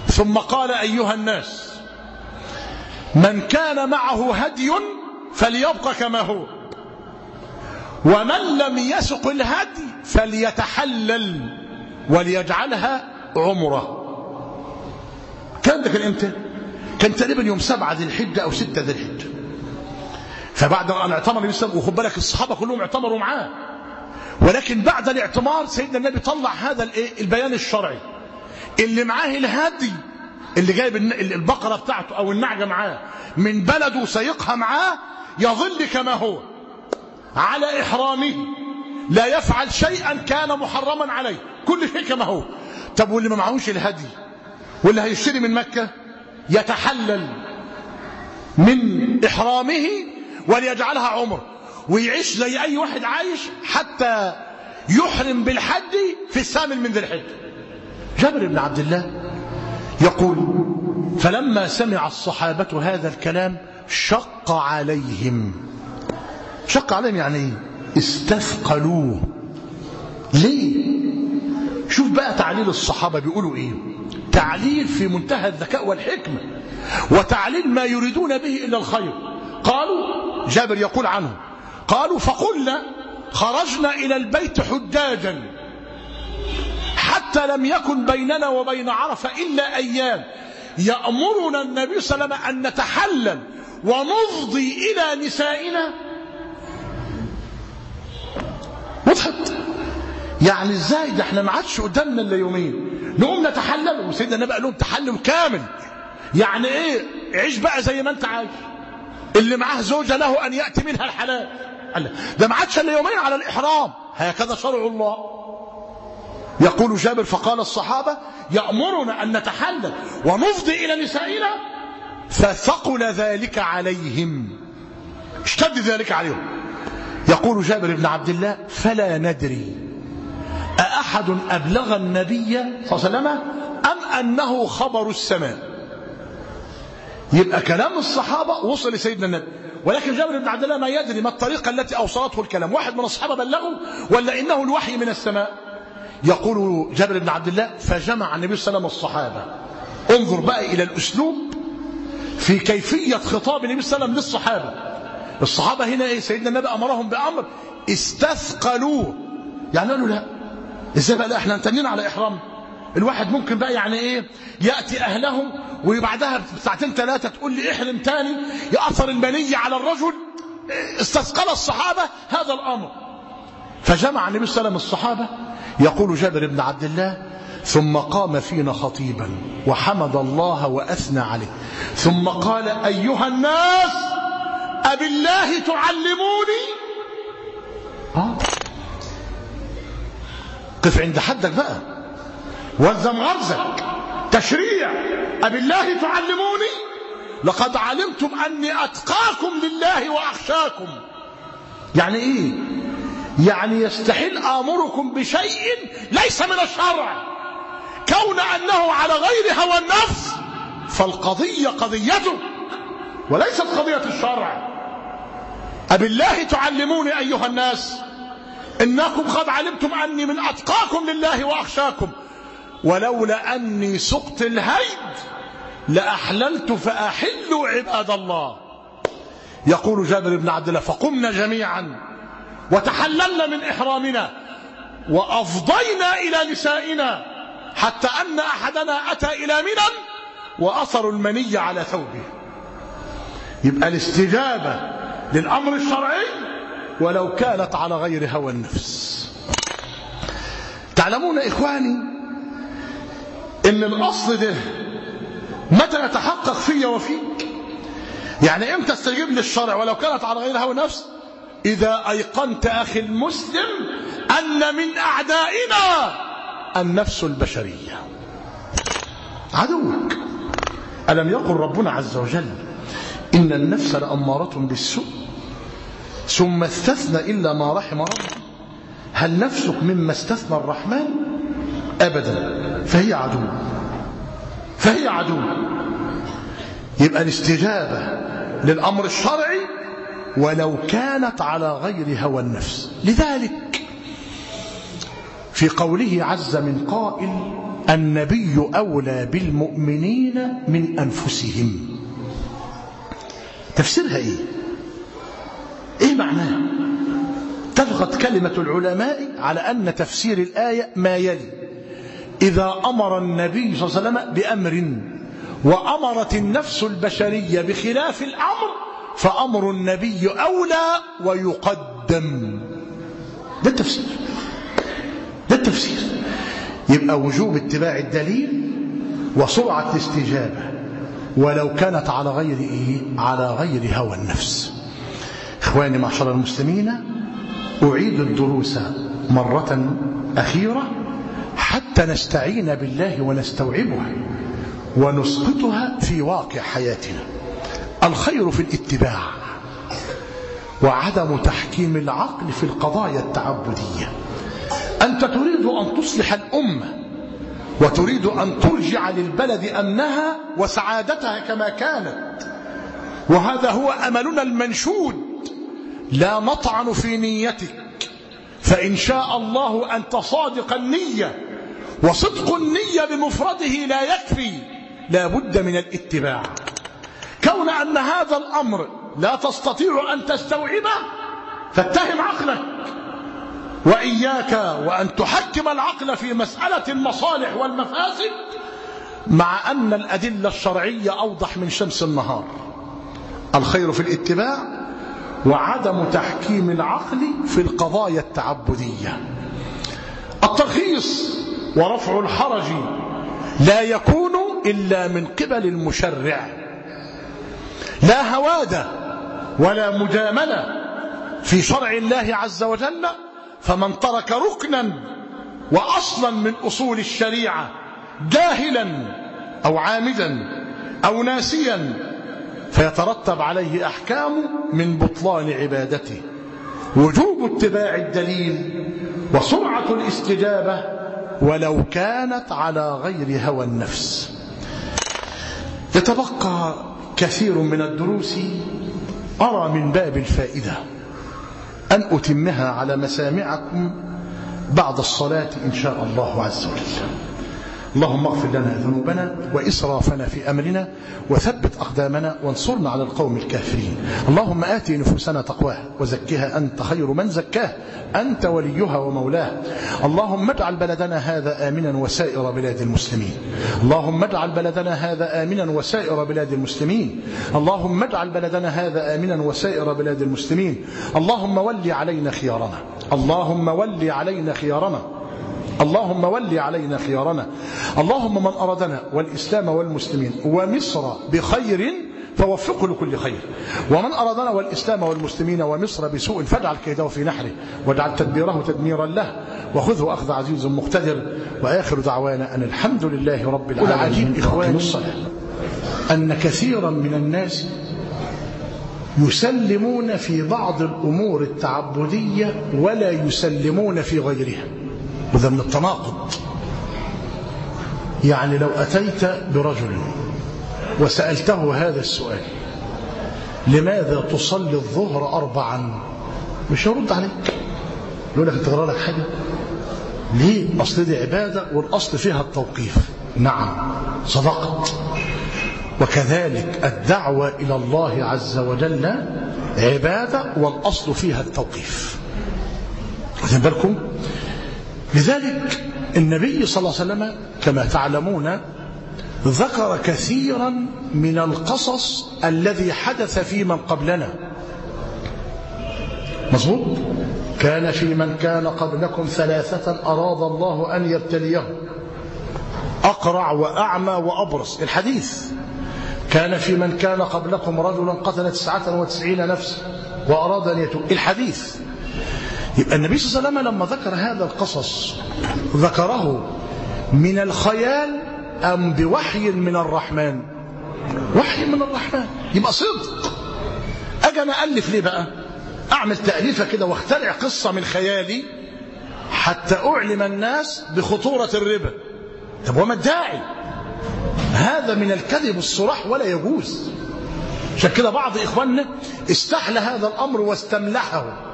ثم قال أيها الناس من كان معه هدي فليبقى كما هو. ومن لم يسق الهدي فليتحلل وليجعلها عمرة. كان ده كان إمتى كان تقريبا يوم سبعة ذي الحجة أو ستة ذي الحجة. فبعد أن اعتمر النبي صلى وخد بالك الصحابة كلهم اعتمروا معاه. ولكن بعد الاعتمار سيدنا النبي طلع هذا الايه البيان الشرعي. اللي معاه الهدي اللي جايب البقرة بتاعته أو النعجة معاه من بلده سيقها معاه يظل كما هو. على إحرامه. لا يفعل شيئا كان محرما عليه. كل شيء كما هو. طب واللي ما معهوش الهدي واللي هيشتري من مكة يتحلل من إحرامه وليجعلها عمر. ويعيش زي أي واحد عايش حتى يحرم بالحج في الثامن من ذي الحجة جابر بن عبد الله يقول فلما سمع الصحابة هذا الكلام شق عليهم. شق عليهم يعني إيه استثقلوه. ليه؟ شوف بقى تعليل الصحابة بيقولوا إيه؟ تعليل في منتهى الذكاء والحكمة وتعليل ما يريدون به إلا الخير. قالوا جابر يقول عنه قالوا فقلنا خرجنا إلى البيت حجاجا حتى لم يكن بيننا وبين عرفة إلا أيام. يأمرنا النبي صلى الله عليه وسلم أن نتحلل ونفضي إلى نسائنا وضحت يعني إزاي؟ ده إحنا ما عادش قدامنا إلا يومين. نقوم نتحلل. وسيدنا النبي قال لهم تحلل كامل. يعني إيه؟ عيش بقى زي ما أنت عايش. اللي معاه زوجة له أن يأتي منها الحلال. قال ده ما عادش إلا يومين على الإحرام. هكذا شرع الله. يقول جابر فقال الصحابة يأمرنا أن نتحلل. ونفضي إلى نسائنا فثقل ذلك عليهم. اشتد ذلك عليهم. يقول جابر بن عبد الله فلا ندري أأحد أبلغ النبي صلى الله عليه وسلم أم أنه خبر السماء. يبقى كلام الصحابة وصل لسيدنا النبي. ولكن جابر بن عبد الله ما يدري ما الطريقة التي أوصلته الكلام. واحد من الصحابة بلغه ولا إنه الوحي من السماء؟ يقول جابر بن عبد الله فجمع النبي صلى الله عليه وسلم الصحابة. انظر بقى إلى الأسلوب في كيفية خطاب النبي صلى الله عليه وسلم للصحابة. الصحابة هنا إيه؟ سيدنا النبي أمرهم بأمر. استثقلوه. يعني قالوا لا. إزاي بقى؟ لا إحنا انتنين على إحرام. الواحد ممكن بقى يعني إيه؟ يأتي أهله وبعدها بساعتين ثلاثة تقول لي احلم تاني يأثر المني على الرجل. استثقل الصحابة هذا الأمر. فجمع النبي صلى الله عليه وسلم الصحابة. يقول جابر بن عبد الله ثم قام فينا خطيبا وحمد الله وأثنى عليه. ثم قال أيها الناس أبالله تعلموني؟ آه. قف عند حدك بقى. والزم غرزك. تشريع. أبالله تعلموني؟ لقد علمتم أني أتقاكم لله وأخشاكم. يعني إيه؟ يعني يستحيل آمركم بشيء ليس من الشرع. كون أنه على غير هوى النفس فالقضية قضيته وليست قضية الشرع. أبالله تعلموني أيها الناس إنكم قد علمتم أني من أتقاكم لله وأخشاكم ولولا أني سقت الهيد لأحللت فأحلوا عباد الله. يقول جابر بن عبد الله فقمنا جميعا وتحللنا من إحرامنا وأفضينا إلى نسائنا حتى أن أحدنا أتى إلى منى وأثر المني على ثوبه. يبقى الاستجابة للأمر الشرعي ولو كانت على غير هوى النفس. تعلمون إخواني إن الأصل ده متى يتحقق في وفيك؟ يعني إمتى استجيب للشرع ولو كانت على غير هوى النفس؟ إذا أيقنت أخي المسلم أن من أعدائنا النفس البشرية. عدوك. ألم يقل ربنا عز وجل إن النفس لأمارة بالسوء. ثم استثنى إلا ما رحم ربي هل نفسك مما استثنى الرحمن؟ أبدا. فهي عدو. فهي عدو. يبقى الاستجابة للأمر الشرعي ولو كانت على غير هوى النفس. لذلك في قوله عز من قائل النبي أولى بالمؤمنين من أنفسهم. تفسيرها إيه؟ إيه معناها تلغت كلمة العلماء على أن تفسير الآية ما يلي. إذا أمر النبي صلى الله عليه وسلم بأمر وأمرت النفس البشرية بخلاف الأمر فأمر النبي أولى ويقدم. ده التفسير. ده التفسير. يبقى وجوب اتباع الدليل وسرعة الاستجابة ولو كانت على غير إيه؟ على غير هوى النفس إخواني معشر المسلمين أعيد الدروس مرة أخيرة حتى نستعين بالله ونستوعبها ونسقطها في واقع حياتنا الخير في الاتباع وعدم تحكيم العقل في القضايا التعبدية أنت تريد أن تصلح الأمة وتريد أن ترجع للبلد أمنها وسعادتها كما كانت. وهذا هو أملنا المنشود. لا نطعن في نيتك. فإن شاء الله أنت صادق النية. وصدق النية بمفرده لا يكفي. لا بد من الاتباع. كون أن هذا الأمر لا تستطيع أن تستوعبه فاتهم عقلك. وإياك وأن تحكم العقل في مسألة المصالح والمفاسد مع أن الأدلة الشرعية أوضح من شمس النهار. الخير في الاتباع وعدم تحكيم العقل في القضايا التعبدية. الترخيص ورفع الحرج لا يكون إلا من قبل المشرع. لا هوادة ولا مجاملة في شرع الله عز وجل فمن ترك ركنا وأصلا من أصول الشريعة جاهلا أو عامدا أو ناسيا فيترتب عليه أحكام من بطلان عبادته. وجوب اتباع الدليل وسرعة الاستجابة ولو كانت على غير هوى النفس. يتبقى كثير من الدروس أرى من باب الفائدة. أن أتمها على مسامعكم بعد الصلاة إن شاء الله عز وجل. اللهم اغفر لنا ذنوبنا وإسرافنا في أمرنا وثبت أقدامنا وانصرنا على القوم الكافرين. اللهم آت نفوسنا تقواها وزكها أنت خير من زكاه أنت وليها ومولاه اللهم اجعل بلدنا هذا آمنا وسائر بلاد المسلمين. اللهم اجعل بلدنا هذا آمنا وسائر بلاد المسلمين. اللهم اجعل بلدنا هذا آمنا وسائر بلاد المسلمين. اللهم ول علينا خيارنا. اللهم ول علينا خيارنا. اللهم ول علينا خيارنا. اللهم من أرادنا والإسلام والمسلمين ومصر بخير فوفقه لكل خير. ومن أرادنا والإسلام والمسلمين ومصر بسوء فاجعل كيده في نحره واجعل تدبيره تدميرا له وخذه أخذ عزيز مقتدر. وآخر دعوانا أن الحمد لله رب العالمين. العجيب إخواني الصلاة. أن كثيرا من الناس يسلمون في بعض الأمور التعبدية ولا يسلمون في غيرها. وده من التناقض. يعني لو أتيت برجل وسألته هذا السؤال لماذا تصلي الظهر أربعا؟ مش هيرد عليك. يقول لك أنت لك حاجة؟ ليه؟ أصل دي عبادة والأصل فيها التوقيف. نعم صدقت. وكذلك الدعوة إلى الله عز وجل عبادة والأصل فيها التوقيف. واخدين بالكم؟ لذلك النبي صلى الله عليه وسلم كما تعلمون ذكر كثيرا من القصص الذي حدث في من قبلنا. مظبوط؟ كان في من كان قبلكم ثلاثة أراد الله أن يبتليهم. أقرع وأعمى وأبرص. الحديث كان في من كان قبلكم رجلا قتل تسعة وتسعين نفسا وأراد أن يتوب. الحديث يبقى النبي صلى الله عليه وسلم لما ذكر هذا القصص ذكره من الخيال أم بوحي من الرحمن؟ وحي من الرحمن. يبقى صدق. أجي أنا ألف ليه بقى؟ أعمل تأليفة كده واخترع قصة من خيالي حتى أعلم الناس بخطورة الربا. طب وما الداعي؟ هذا من الكذب الصراح ولا يجوز. عشان كده بعض إخواننا استحلى هذا الأمر واستملحه.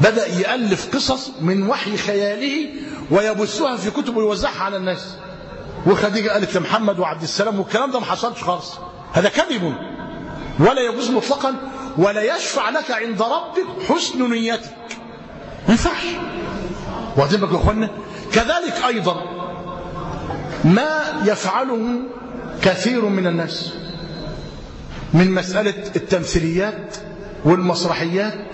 بدأ يألف قصص من وحي خياله ويبثها في كتب ويوزعها على الناس. وخديجة قالت لمحمد وعبد السلام والكلام ده ما حصلش خالص. هذا كذب. ولا يجوز مطلقا ولا يشفع لك عند ربك حسن نيتك. ما ينفعش. واخدين يا اخوانا كذلك أيضا ما يفعله كثير من الناس من مسألة التمثيليات والمسرحيات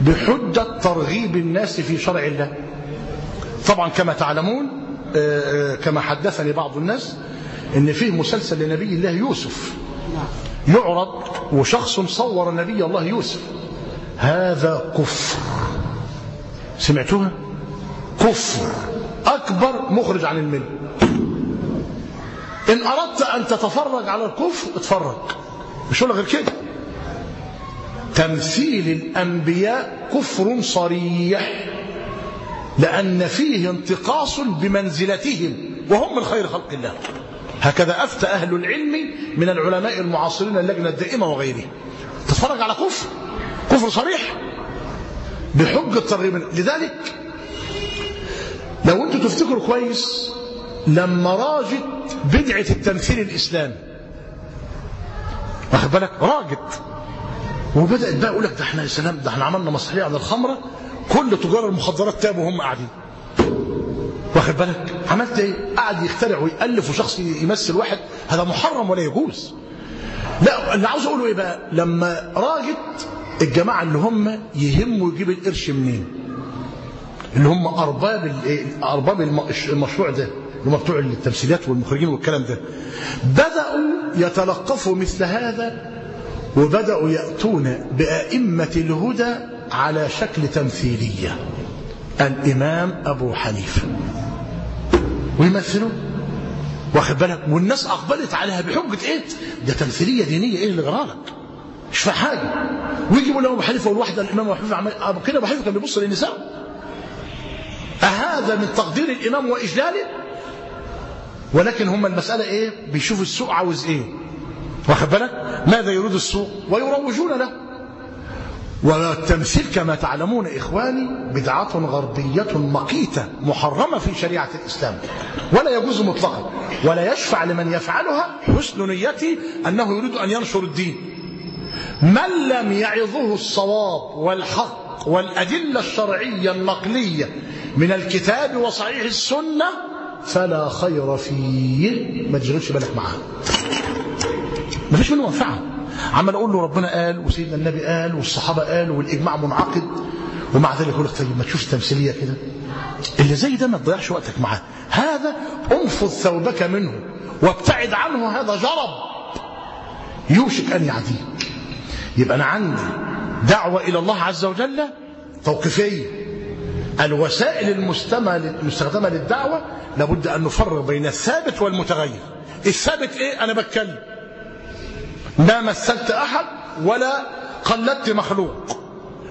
بحجة ترغيب الناس في شرع الله. طبعا كما تعلمون كما حدثني بعض الناس إن فيه مسلسل لنبي الله يوسف. يعرض وشخص صور نبي الله يوسف. هذا كفر. سمعتوها؟ كفر. أكبر مخرج عن المل إن أردت أن تتفرج على الكفر اتفرج. مش غير كده. تمثيل الأنبياء كفر صريح لأن فيه انتقاص بمنزلتهم وهم من خير خلق الله. هكذا أفتى أهل العلم من العلماء المعاصرين اللجنة الدائمة وغيرهم تتفرج على كفر؟ كفر صريح؟ بحجة ترغيب لذلك لو أنتوا تفتكروا كويس لما راجت بدعة التمثيل الإسلامي واخد بالك؟ راجت. وبدأت بقى يقول لك ده إحنا يا سلام ده إحنا عملنا مسرحية عن الخمرة كل تجار المخدرات تابوا وهم قاعدين. واخد بالك؟ عملت إيه؟ قعد يخترع ويألف وشخص يمثل واحد هذا محرم ولا يجوز. لا اللي عاوز اقوله إيه بقى؟ لما راجت الجماعة اللي هم يهموا يجيب القرش منين؟ اللي هم أرباب أرباب المشروع ده اللي هم بتوع التمثيليات والمخرجين والكلام ده. بدأوا يتلقفوا مثل هذا وبدأوا يأتون بأئمة الهدى على شكل تمثيلية. الإمام أبو حنيفة. ويمثلوا. واخد بالك؟ والناس أقبلت عليها بحجة إيه؟ ده تمثيلية دينية. إيه اللي غرالك؟ مش في حاجة. ويجيبوا لهم أبو حنيفة والواحدة الإمام أبو حنيفة عمل كده أبو حنيفة كان بيبص للنساء. أهذا من تقدير الإمام وإجلاله؟ ولكن هم المسألة إيه؟ بيشوفوا السوق عاوز إيه؟ واخد بالك؟ ماذا يريد السوق ويروجون له. والتمثيل كما تعلمون إخواني بدعة غربية مقيتة محرمة في شريعة الإسلام. ولا يجوز مطلقا. ولا يشفع لمن يفعلها حسن نيته أنه يريد أن ينشر الدين. من لم يعظه الصواب والحق والأدلة الشرعية النقلية من الكتاب وصحيح السنة فلا خير فيه. ما تشغلش بالك معاه. ما فيش منه منفعة. عمال أقول له ربنا قال وسيدنا النبي قال والصحابة قالوا والإجماع منعقد. ومع ذلك يقول لك طيب ما تشوف تمثيلية كده. اللي زي ده ما تضيعش وقتك معاه. هذا انفض ثوبك منه وابتعد عنه هذا جرب. يوشك أن يعديك. يبقى أنا عندي دعوة إلى الله عز وجل توقيفية. الوسائل المستخدمة للدعوة لابد أن نفرق بين الثابت والمتغير. الثابت إيه؟ أنا بتكلم. ما مثلت أحد ولا قلدت مخلوق.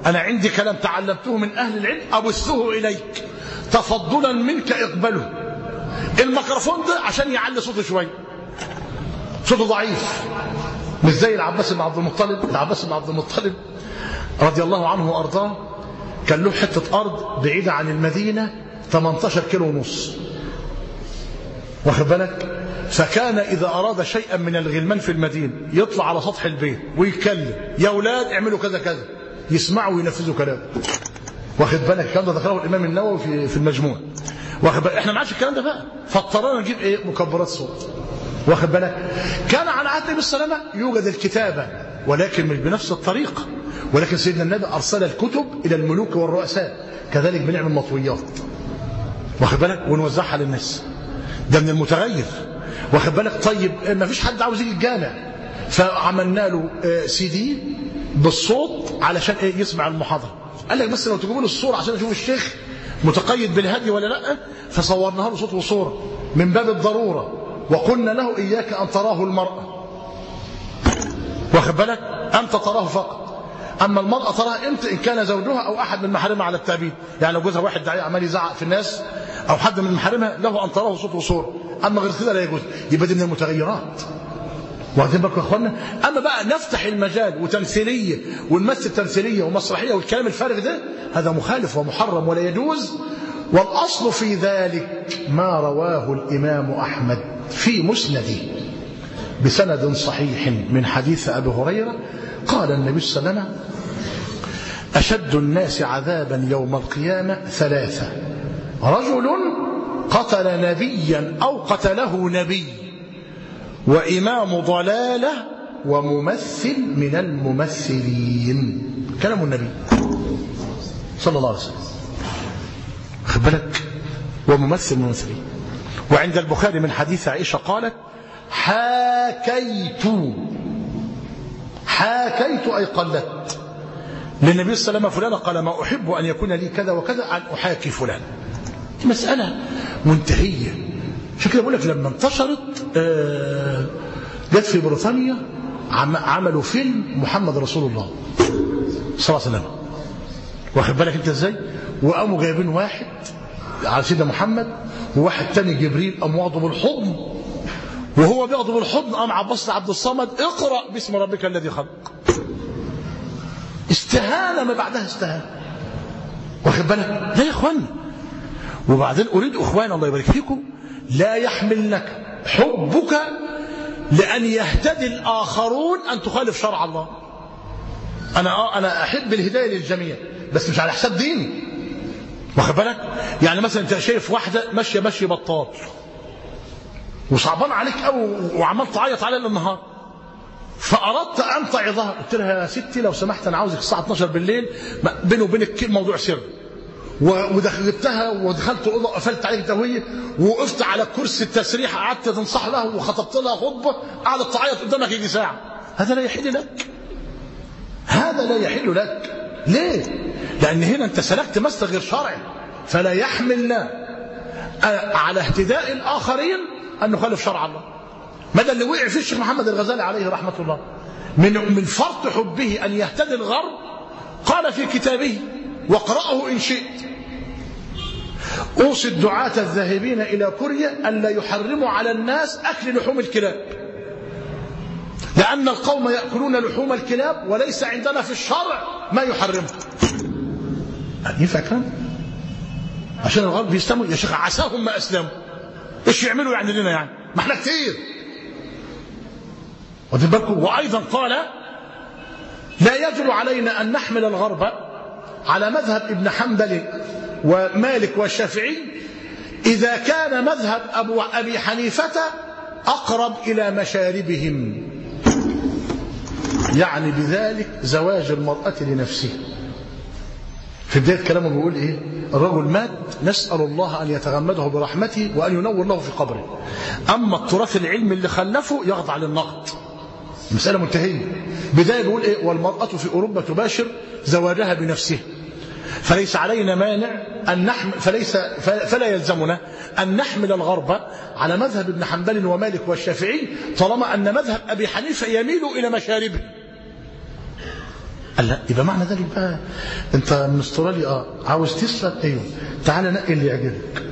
أنا عندي كلام تعلمته من أهل العلم أبثه إليك. تفضلا منك اقبله. الميكروفون ده عشان يعلي صوته شوية صوته ضعيف. مش زي العباس بن عبد المطلب. العباس بن عبد المطلب رضي الله عنه وأرضاه كان له حتة أرض بعيدة عن المدينة 18 كيلو ونص. واخد بالك؟ فكان إذا أراد شيئا من الغلمان في المدينة يطلع على سطح البيت ويتكلم يا أولاد اعملوا كذا كذا. يسمعوا وينفذوا كلامه. واخد بالك؟ الكلام ده ذكره الإمام النووي في المجموع. واخد بالك؟ إحنا معاش الكلام ده بقى. فاضطرينا نجيب إيه؟ مكبرات صوت. واخد بالك؟ كان على عهد النبي السلامة يوجد الكتابة ولكن مش بنفس الطريقة ولكن سيدنا النبي أرسل الكتب إلى الملوك والرؤساء كذلك بنعمل مطويات واخد بالك؟ ونوزعها للناس. ده من المتغير. واخد بالك؟ طيب ما فيش حد عاوز يجي الجامع. فعملنا له سي دي بالصوت علشان إيه؟ يسمع المحاضرة. قال لك بس لو تجيبوا له الصورة عشان أشوف الشيخ متقيد بالهدي ولا لأ؟ فصورناها له صوت وصورة من باب الضرورة. وقلنا له إياك أن تراه المراه واخد بالك؟ أنت تراه فقط. أما المرأة تراها إمتى إن كان زوجها أو أحد من محارمها على التعبيد. يعني لو جوزها واحد داعيه عمال يزعق في الناس أو حد من محارمها له أن تراه صوت وصوره أما غير كده لا يجوز. يبقى دي من المتغيرات. واخدين بالكم يا اخوانا أما بقى نفتح المجال وتمثيلية ونمثل تمثيليه ومسرحيه والكلام الفارغ ده هذا مخالف ومحرم ولا يجوز. والأصل في ذلك ما رواه الإمام أحمد في مسنده بسند صحيح من حديث أبي هريرة قال النبي صلى الله عليه وسلم أشد الناس عذابا يوم القيامة ثلاثة. رجل قتل نبيا أو قتله نبي وإمام ضلالة وممثل من الممثلين. كلام النبي صلى الله عليه وسلم. خد بالك وممثل من الممثلين. وعند البخاري من حديث عائشة قالت حاكيت. حاكيت أي قلدت. للنبي صلى الله عليه وسلم فلان قال ما أحب أن يكون لي كذا وكذا أن أحاكي فلان. مسألة منتهية. عشان كده بقول لك لما انتشرت آه جت في بريطانيا عملوا فيلم محمد رسول الله صلى الله عليه وسلم. واخد بالك أنت إزاي؟ وقاموا جايبين واحد على سيدنا محمد وواحد تاني جبريل قام واخده بالحضن. وهو بياخده بالحضن قام عباس عبد الصمد؟ اقرأ باسم ربك الذي خلق. استهانه ما بعدها استهانه واخد بالك؟ لا يا اخوانا وبعدين أريد اخوان الله يبارك فيكم لا يحملنك حبك لأن يهتدي الآخرون أن تخالف شرع الله. أنا أنا أحب الهداية للجميع بس مش على حساب ديني. واخد بالك؟ يعني مثلا أنت شايف واحدة ماشية ماشية بطال. وصعبان عليك قوي وعمال تعيط عليها النهار فأردت أن تعظها قلت لها يا ستي لو سمحت أنا عاوزك الساعة 12 بالليل. بيني وبينك موضوع سر. ودخلتها ودخلت الأوضة وقفلت عليك توهيه ووقفت على كرسي التسريح قعدت تنصح لها وخطبت لها خطبة. قعدت تعيط قدامك يجي ساعة. هذا لا يحل لك. هذا لا يحل لك. ليه؟ لأن هنا أنت سلكت مسلك غير شرعي. فلا يحملنا على اهتداء الآخرين ان نخالف شرع الله. ماذا اللي وقع فيه الشيخ محمد الغزالي عليه رحمة الله. من من فرط حبه أن يهتدي الغرب قال في كتابه واقرأه إن شئت أوصي الدعاة الذاهبين إلى كوريا ألا يحرموا على الناس أكل لحوم الكلاب. لأن القوم يأكلون لحوم الكلاب وليس عندنا في الشرع ما يحرمه. ينفع كلام عشان الغرب بيسلموا يا شيخ عساهم ما أسلموا. إيش يعملوا يعني لنا يعني؟ ما إحنا واخدين بالكم؟ وأيضا قال لا يجب علينا أن نحمل الغرب على مذهب ابن حنبل ومالك والشافعي إذا كان مذهب أبو أبي حنيفة أقرب إلى مشاربهم. يعني بذلك زواج المرأة لنفسها في بداية كلامه بيقول إيه؟ الرجل مات نسأل الله أن يتغمده برحمته وأن ينور له في قبره. أما التراث العلمي اللي خلفه يخضع للنقد. مسألة منتهية. بداية بيقول إيه؟ والمرأة في أوروبا تباشر زواجها بنفسها. فليس علينا مانع أن نحمل فليس فلا يلزمنا أن نحمل الغرب على مذهب ابن حنبل ومالك والشافعي طالما أن مذهب أبي حنيفة يميل إلى مشاربه. قال لا يبقى معنى ذلك بقى انت من استراليا آه عاوز تسلم أيوه. تعالى نقي اللي يعجبك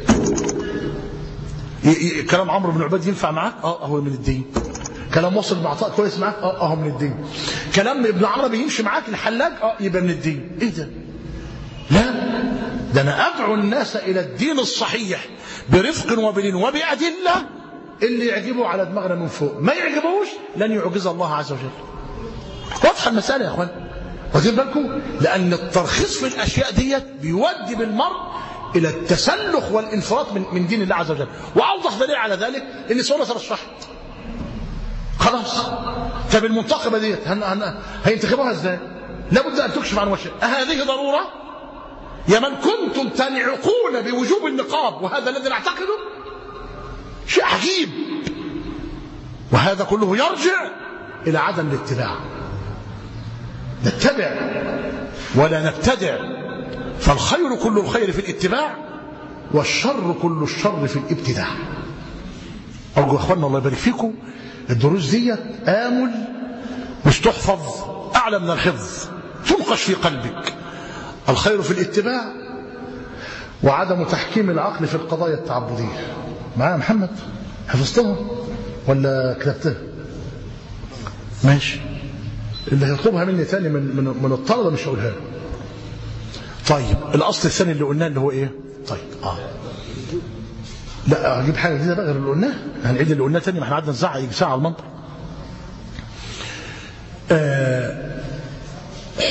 كلام عمرو بن عباد ينفع معاك؟ آه هو من الدين. كلام واصل بن عطاء كويس معاك؟ آه آه هو من الدين. كلام ابن عربي يمشي معاك الحلاج آه يبقى من الدين. إيه ده؟ لا. ده أنا أدعو الناس إلى الدين الصحيح برفق وبلين وبأدلة. اللي يعجبه على دماغنا من فوق. ما يعجبوش لن يعجز الله عز وجل. واضحه المسألة يا أخوان. واخدين بالكم؟ لأن الترخيص في الأشياء ديت بيودي بالمرء إلى التسلخ والانفراط من من دين الله عز وجل. وأوضح دليل على ذلك ان سوره ترشحت خلاص. طب المنتخبة ديت هن هن هينتخبوها إزاي؟ لابد أن تكشف عن وجه هذه ضرورة؟ يا من كنتم تنعقون بوجوب النقاب وهذا الذي نعتقده شيء عجيب. وهذا كله يرجع إلى عدم الاتباع. نتبع ولا نبتدع فالخير كل الخير في الاتباع والشر كل الشر في الابتداع. أرجو أخوانا الله يبارك فيكم الدروس دي آمل مش تحفظ أعلى من الحفظ تنقش في قلبك. الخير في الاتباع وعدم تحكيم العقل في القضايا التعبدية. معايا محمد؟ حفظتها ولا كتبتها؟ ماشي. اللي هيطلبها مني تاني من من من الطلبة مش هقولها له. طيب الأصل الثاني اللي قلناه اللي هو إيه؟ طيب آه لا أجيب حاجة جديدة بقى غير اللي قلناه هنعيد اللي قلناه تاني ما إحنا قعدنا نزعق يجي ساعة على المنبر. آه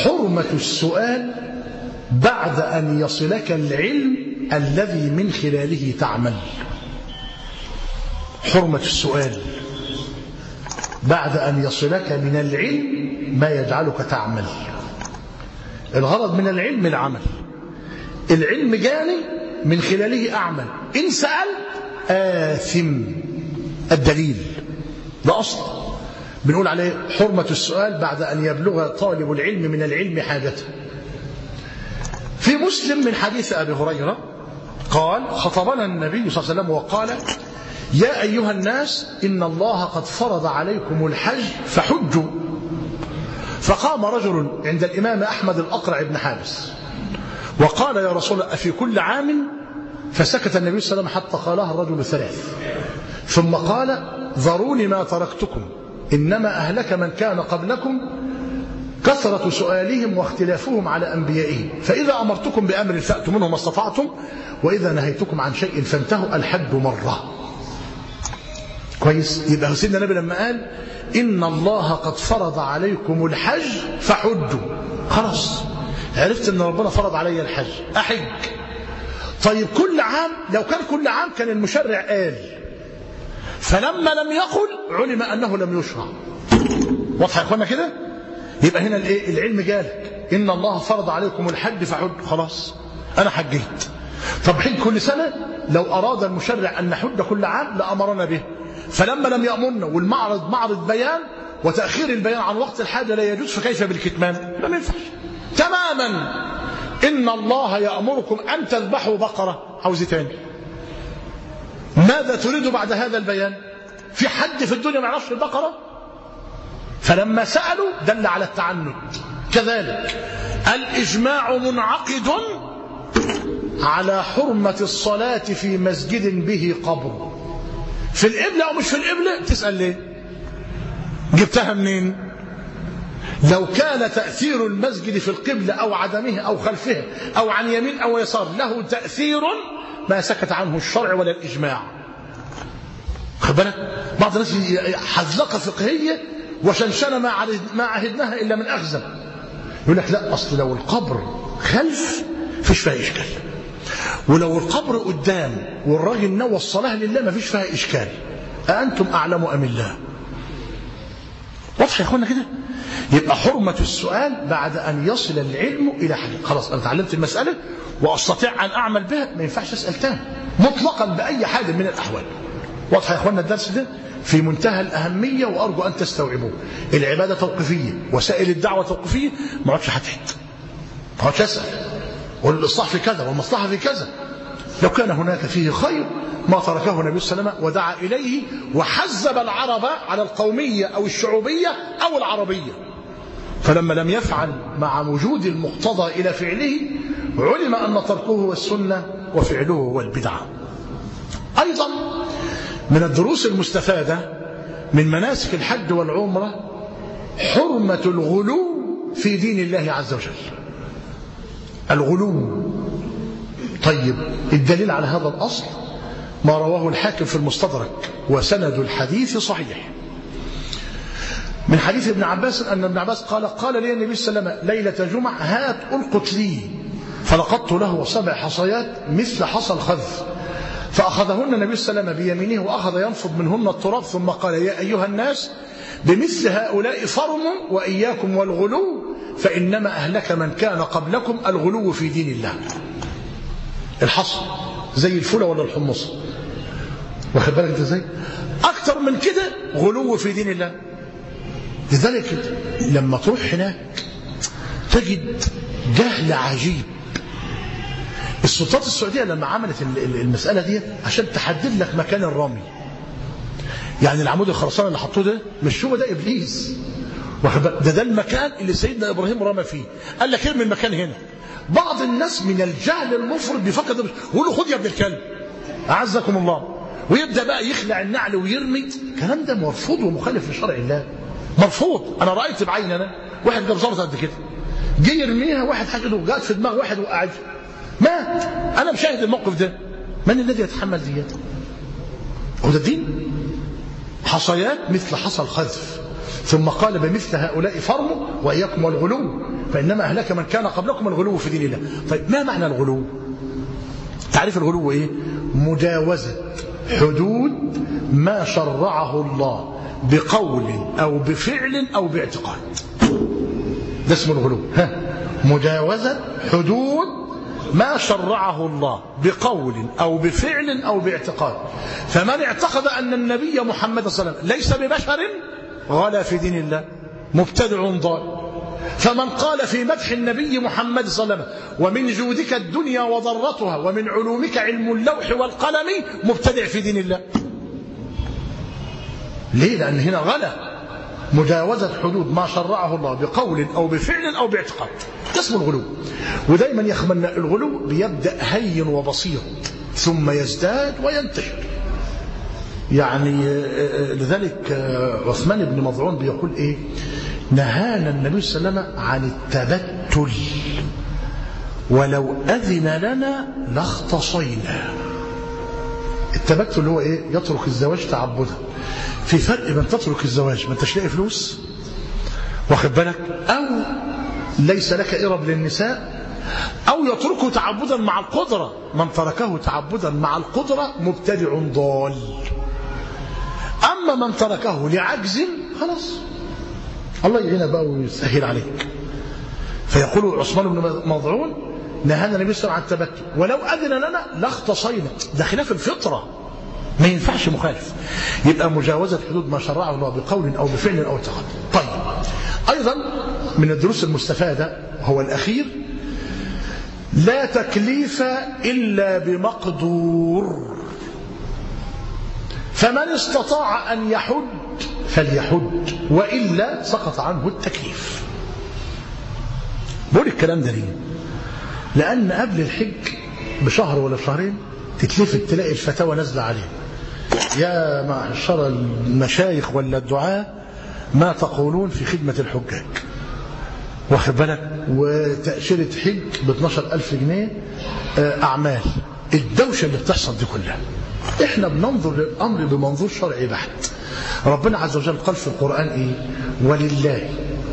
حرمة السؤال بعد أن يصلك العلم الذي من خلاله تعمل حرمة السؤال بعد أن يصلك من العلم ما يجعلك تعمل. الغرض من العلم العمل. العلم جاني من خلاله أعمل. إن سألت آثم. الدليل. ده أصل. بنقول عليه حرمة السؤال بعد أن يبلغ طالب العلم من العلم حاجته. في مسلم من حديث أبي هريرة قال خطبنا النبي صلى الله عليه وسلم وقال يا أيها الناس إن الله قد فرض عليكم الحج فحجوا. فقام رجل عند الإمام أحمد الأقرع بن حابس وقال يا رسول الله أفي كل عام؟ فسكت النبي صلى الله عليه وسلم حتى قالها الرجل ثلاث ثم قال ذروني ما تركتكم إنما أهلك من كان قبلكم كثرة سؤالهم واختلافهم على أنبيائهم. فإذا أمرتكم بأمر فأتوا منه ما استطعتم وإذا نهيتكم عن شيء فانتهوا الحج مرة. كويس؟ يبقى سيدنا النبي لما قال إن الله قد فرض عليكم الحج فحجوا. خلاص. عرفت إن ربنا فرض علي الحج. أحج. طيب كل عام لو كان كل عام كان المشرع قال فلما لم يقل علم أنه لم يشرع. واضح يا إخوانا كده؟ يبقى هنا العلم جالك. إن الله فرض عليكم الحج فحج خلاص. أنا حجيت. طب حج كل سنة لو أراد المشرع أن نحج كل عام لأمرنا به. فلما لم يامرنا والمعرض معرض بيان وتأخير البيان عن وقت الحاجة لا يجوز فكيف بالكتمان؟ لا ما ينفعش. تماما. إن الله يأمركم أن تذبحوا بقرة. عاوز تاني؟ ماذا تريد بعد هذا البيان؟ في حد في الدنيا ما يعرفش البقرة؟ فلما سألوا دل على التعنت. كذلك الإجماع منعقد على حرمة الصلاة في مسجد به قبر. في القبلة أو مش في القبلة تسأل ليه؟ جبتها منين؟ لو كان تأثير المسجد في القبلة أو عدمه أو خلفه أو عن يمين أو يسار له تأثير ما سكت عنه الشرع ولا الإجماع. خد بالك؟ بعض الناس حذلقة فقهية وشنشنة ما عهدناها إلا من أخزم يقول لك لا أصل لو القبر خلف فيش فيها إشكال. ولو القبر قدام والراجل نوى الصلاة لله ما فيش فيها إشكال. أأنتم أعلم أم الله؟ واضح يا أخوانا كده؟ يبقى حرمة السؤال بعد أن يصل العلم إلى حد خلاص أنا تعلمت المسألة وأستطيع أن أعمل بها ما ينفعش أسأل تاني. مطلقا بأي حال من الأحوال. واضح يا أخوانا الدرس ده؟ في منتهى الأهمية وأرجو أن تستوعبوه. العبادة توقيفية وسائل الدعوة توقيفية ما عادش هتحت ما عادش أسأل والإصلاح في كذا والمصلحة في كذا. لو كان هناك فيه خير ما تركه النبي صلى الله عليه وسلم ودعا إليه وحزب العرب على القومية أو الشعوبية أو العربية. فلما لم يفعل مع وجود المقتضى إلى فعله علم أن تركه هو السنة وفعله هو البدعة. أيضا من الدروس المستفادة من مناسك الحج والعمرة حرمة الغلو في دين الله عز وجل. الغلو. طيب الدليل على هذا الأصل ما رواه الحاكم في المستدرك وسند الحديث صحيح. من حديث ابن عباس أن ابن عباس قال قال لي النبي صلى الله عليه وسلم ليلة جمعة هات ألقت لي فلقطت له سبع حصيات مثل حصى الخذ. فأخذهن النبي صلى الله عليه وسلم بيمينه وأخذ ينفض منهن التراب ثم قال يا أيها الناس بمثل هؤلاء فرموا وإياكم والغلو فإنما أهلك من كان قبلكم الغلو في دين الله. الحصى زي الفولة ولا الحمص؟ واخد بالك انت إزاي؟ أكتر من كده غلو في دين الله. لذلك لما تروح هناك تجد جهل عجيب. السلطات السعودية لما عملت المسألة دي عشان تحدد لك مكان الرمي. يعني العمود الخرسانة اللي حطوه ده مش هو ده إبليس. ده ده المكان اللي سيدنا إبراهيم رمى فيه. قال لك ارمي المكان هنا. بعض الناس من الجهل المفرط بيفكر يقول له خد يا ابن الكلب. أعزكم الله. ويبدأ بقى يخلع النعل ويرمي. الكلام ده مرفوض ومخالف لشرع الله. مرفوض. أنا رأيت بعين أنا. واحد جاب زرطة قد كده. جه يرميها واحد حاجة جات في دماغ واحد وقعد مات. أنا مشاهد الموقف ده. من الذي يتحمل ديت هو ده الدين؟ حصيات مثل حصى الخذف ثم قال بمثل هؤلاء فرموا وإياكم والغلو فإنما أهلك من كان قبلكم الغلو في دين الله. طيب ما معنى الغلو؟ تعريف الغلو إيه؟ مجاوزة حدود ما شرعه الله بقول أو بفعل أو باعتقاد. ده اسمه الغلو. ها مجاوزة حدود ما شرعه الله بقول أو بفعل أو باعتقاد. فمن اعتقد أن النبي محمد صلى الله عليه وسلم ليس ببشر غلا في دين الله. مبتدع ضال. فمن قال في مدح النبي محمد صلى الله عليه وسلم ومن جودك الدنيا وضرتها ومن علومك علم اللوح والقلم مبتدع في دين الله. ليه؟ لأن هنا غلا. مجاوزة حدود ما شرعه الله بقول أو بفعل أو باعتقاد. اسمه الغلو. ودايما يخمن الغلو بيبدأ هين وبسيط ثم يزداد وينتشر. يعني لذلك عثمان بن مضعون بيقول إيه؟ نهانا النبي صلى الله عليه وسلم عن التبتل ولو أذن لنا لاختصينا. التبتل هو إيه؟ يترك الزواج تعبدا. في فرق بين تترك الزواج ما أنتش لاقي فلوس؟ واخد بالك؟ أو ليس لك إرب للنساء أو يتركه تعبدا مع القدرة. من تركه تعبدا مع القدرة مبتدع ضال. أما من تركه لعجز خلاص. الله يعينك بقى ويسهل عليك. فيقول عثمان بن مضعون نهانا النبي صلى الله عليه وسلم عن التبتل ولو أذن لنا لاختصينا ده خلاف الفطرة. ما ينفعش مخالف. يبقى مجاوزة حدود ما شرعه الله بقول أو بفعل أو اعتقاد. طيب. أيضا من الدروس المستفادة هو الأخير لا تكليف إلا بمقدور. فمن استطاع أن يحج فليحج وإلا سقط عنه التكليف بقول الكلام ده ليه؟ لأن قبل الحج بشهر ولا شهرين تتلفت تلاقي الفتاوى نازلة عليه. يا معشر المشايخ ولا الدعاة ما تقولون في خدمة الحجاج. واخد بالك؟ وتأشيرة حج ب 12000 جنيه أعمال. الدوشة اللي بتحصل دي كلها. إحنا بننظر للأمر بمنظور شرعي بحت. ربنا عز وجل قال في القرآن إيه؟ ولله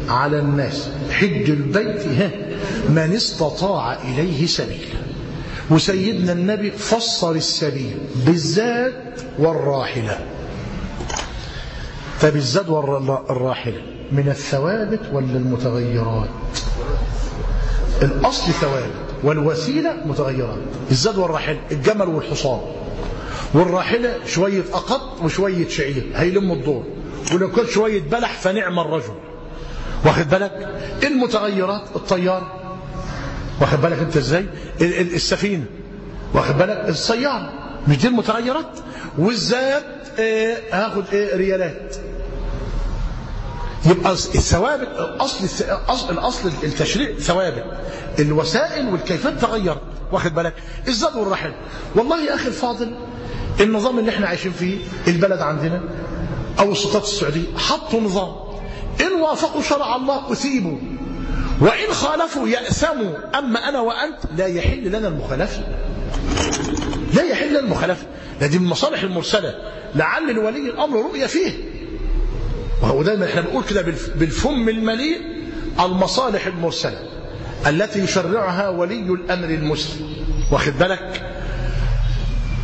على الناس حج البيت من استطاع إليه سبيلا وسيدنا النبي فسر السبيل بالزاد والراحلة. طب الزاد والراحلة من الثوابت ولا المتغيرات؟ الأصل ثوابت والوسيلة متغيرات. الزاد والراحلة الجمل والحصان. والراحلة شوية أقط وشوية شعير هيلموا الدور. ولو كان شوية بلح فنعم الرجل. واخد بالك؟ المتغيرات الطيار واخد بالك أنت إزاي؟ السفينة. واخد بالك؟ السيارة. مش دي المتغيرات؟ والزاد إيه هاخد إيه ريالات. يبقى الثوابت الأصل الأصل التشريع ثوابت. الوسائل والكيفيات تغير واخد بالك؟ الزاد والرحل والله يا أخي الفاضل النظام اللي إحنا عايشين فيه البلد عندنا أو السلطات السعودية حطوا نظام. إن وافقوا شرع الله أثيبوا. وإن خالفوا ياثموا أما أنا وأنت لا يحل لنا المخالفة. لا يحل لنا المخالفة. دي من المصالح المرسلة. لعل لولي الأمر رؤية فيه. وهو دايما إحنا بنقول كده بالفم المليء المصالح المرسلة. التي يشرعها ولي الأمر المسلم. واخد بالك؟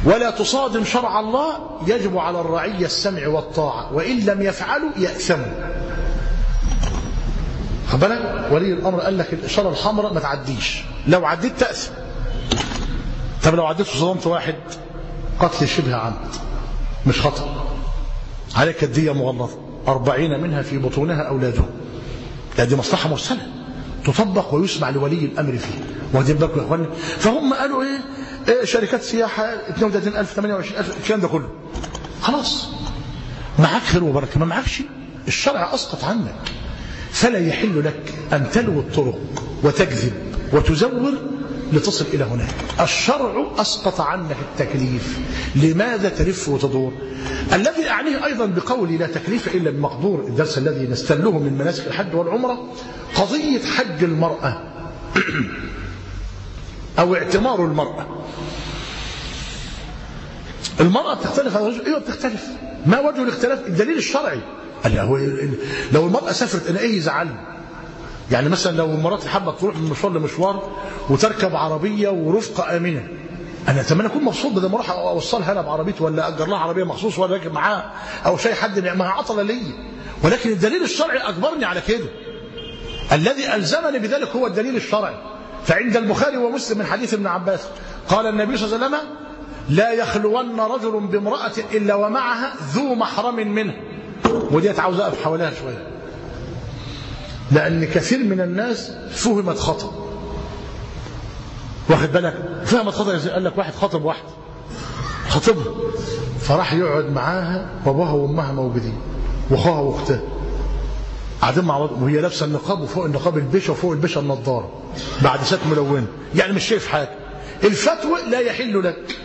ولا تصادم شرع الله يجب على الرعيه السمع والطاعة. وإن لم يفعلوا يأثموا. خد بالك؟ ولي الأمر قال لك الإشارة الحمراء ما تعديش. لو عديت تأثم. طب لو عديت وصدمت واحد قتل شبه عمد. مش خطأ. عليك الدية مغلظة أربعين منها في بطونها أولادهم لا دي مصلحة مرسلة. تطبق ويسمع لولي الأمر فيه واخدين بالكم يا فهم قالوا إيه؟ شركات سياحة 32000 28000 الكلام ده كله. خلاص. معاك خير وبركة ما معكش الشرع أسقط عنك. فلا يحل لك أن تلوي الطرق وتكذب وتزور لتصل إلى هناك. الشرع أسقط عنك التكليف. لماذا تلف وتدور؟ الذي أعنيه أيضا بقولي لا تكليف إلا بمقدور الدرس الذي نستله من مناسك الحج والعمرة قضية حج المرأة. (clears throat) أو اعتمار المرأة. المرأة بتختلف عن الرجل أيوه بتختلف. ما وجه الاختلاف؟ الدليل الشرعي. قال هو لو المرأة سافرت أنا إيه يزعلني يعني مثلا لو مراتي حابة تروح من مشوار لمشوار وتركب عربية ورفقة آمنة أنا أتمنى أكون مبسوط بدل ما أروح أوصلها أنا بعربيتي ولا أجر لها عربية مخصوص ولا راكب معاها أو شيء حد معها عطلة لي. ولكن الدليل الشرعي أجبرني على كده. الذي ألزمني بذلك هو الدليل الشرعي. فعند البخاري ومسلم من حديث ابن عباس قال النبي صلى الله عليه وسلم لا يخلون رجل بامرأة إلا ومعها ذو محرم منه. وديت عاوز أقف حواليها شوية. لأن كثير من الناس فهمت خطأ. واخد بالك؟ فهمت خطأ قال لك واحد خطب واحد. خطبها فراح يقعد معاها وأبوها وأمها موجودين. وأخوها واختها قاعدين مع بعض وهي لابسة النقاب وفوق النقاب البشه وفوق البشه النضارة بعد سات ملونة. يعني مش شايف حاجة. الفتوى لا يحل لك.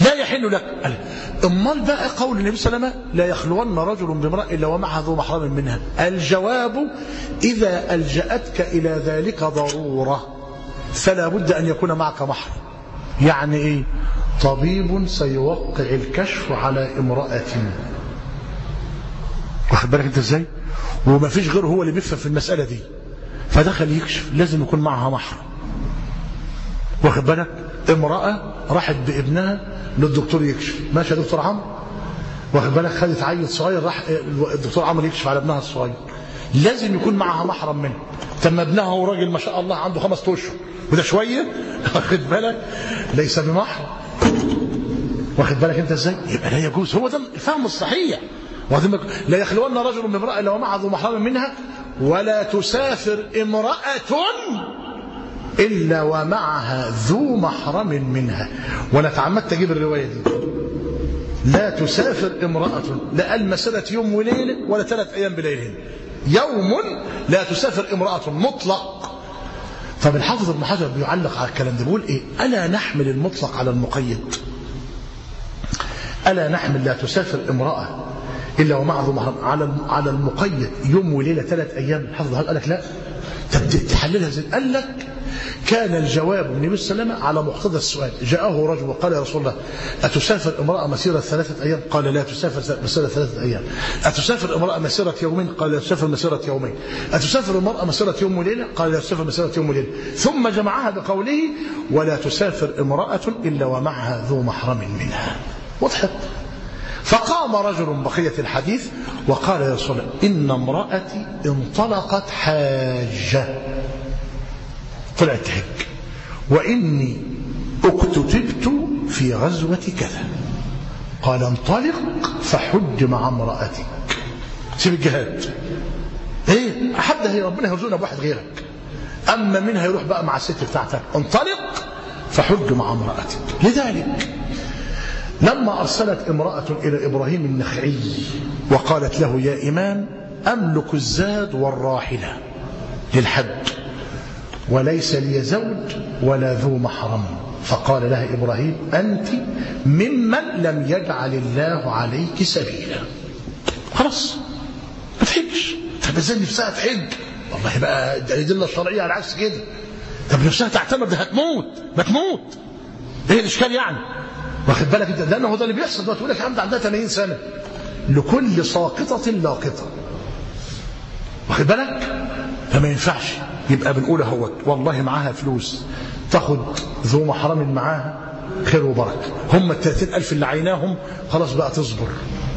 لا يحل لك. أمال بقى قول النبي صلى الله عليه وسلم لا يخلون رجل بامرأة إلا ومعها ذو محرم منها. الجواب إذا ألجأتك إلى ذلك ضرورة فلا بد أن يكون معك محرم. يعني إيه؟ طبيب سيوقع الكشف على امرأة. واخد بالك انت إزاي؟ وما فيش غيره هو اللي بيفهم في المسألة دي. فدخل يكشف لازم يكون معها محرم. واخد بالك؟ امرأة راحت بابنها للدكتور يكشف. ماشي يا دكتور عمرو؟ واخد بالك؟ خدت عيل صغير راح الدكتور عمرو يكشف على ابنها الصغير. لازم يكون معها محرم منه. تم ابنها هو راجل ما شاء الله عنده خمس أشهر. وده شوية؟ (laughs) واخد بالك؟ ليس بمحرم. واخد بالك انت إزاي؟ يبقى لا يجوز. هو ده الفهم الصحيح. لا يخلون رجل بامرأة إلا ومعه ذو محرم منها ولا تسافر امرأة إلا ومعها ذو محرم منها. وأنا تعمدت أجيب الرواية دي. لا تسافر امرأة لا المسألة يوم وليلة ولا ثلاث أيام بليلين يوم لا تسافر امرأة مطلق. طب الحافظ ابن حجر بيعلق على الكلام ده بيقول إيه؟ ألا نحمل المطلق على المقيد. ألا نحمل لا تسافر امرأة إلا محرم على على المقيد يوم وليلة ثلاث أيام حفظ. قال لك لا؟ طب تحللها إزاي قال لك كان الجواب من النبي صلى الله عليه وسلم على مقتضى السؤال. جاءه رجل وقال يا رسول الله أتسافر امرأة مسيرة ثلاثة أيام؟ قال لا تسافر مسيرة ثلاثة أيام. أتسافر امرأة مسيرة يومين؟ قال لا تسافر مسيرة يومين. أتسافر امرأة مسيرة يوم وليلة؟ قال لا تسافر مسيرة يوم وليلة. ثم جمعها بقوله ولا تسافر امرأة إلا ومعها ذو محرم منها. وضحت فقام رجل بقية الحديث وقال يا رسول الله إن امرأتي انطلقت حاجة. طلعت تحج وإني اكتتبت في غزوة كذا. قال انطلق فحج مع امرأتك. سيب الجهاد. إيه حد هي ربنا يرزقنا بواحد غيرك. أما مين هيروح بقى مع الست بتاعتك. انطلق فحج مع امرأتك. لذلك لما أرسلت امرأة إلى إبراهيم النخعي وقالت له يا إمام أملك الزاد والراحلة للحج وليس لي زوج ولا ذو محرم فقال لها إبراهيم أنت ممن لم يجعل الله عليك سبيلا خلاص ما تحجش. طب إزاي نفسها تحج. والله بقى الأدلة الشرعية على عكس كده. طب نفسها تعتمر ده هتموت ما تموت. إيه الإشكال يعني؟ واخد بالك؟ انت لأنه ده اللي بيحصل دلوقتي يقول لك عندها عندها 80 سنة. لكل ساقطة لاقطة. واخد بالك؟ فما ينفعش يبقى بنقول اهوت والله معاها فلوس تاخد ذو محرم معاها خير وبركة. هم ال 30000 اللي عيناهم خلاص بقى تصبر.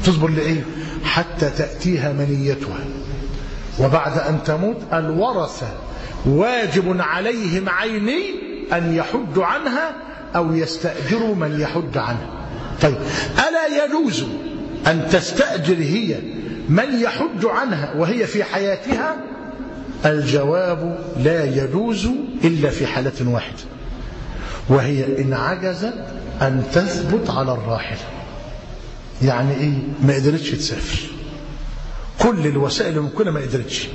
تصبر لإيه؟ حتى تأتيها منيتها. وبعد أن تموت الورثة واجب عليهم عيني أن يحجوا عنها أو يستأجروا من يحج عنه. طيب ألا يجوز أن تستأجر هي من يحج عنها وهي في حياتها؟ الجواب لا يجوز إلا في حالة واحدة وهي إن عجزت أن تثبت على الراحلة يعني إيه؟ ما قدرتش تسافر. كل الوسائل الممكنة ما قدرتش.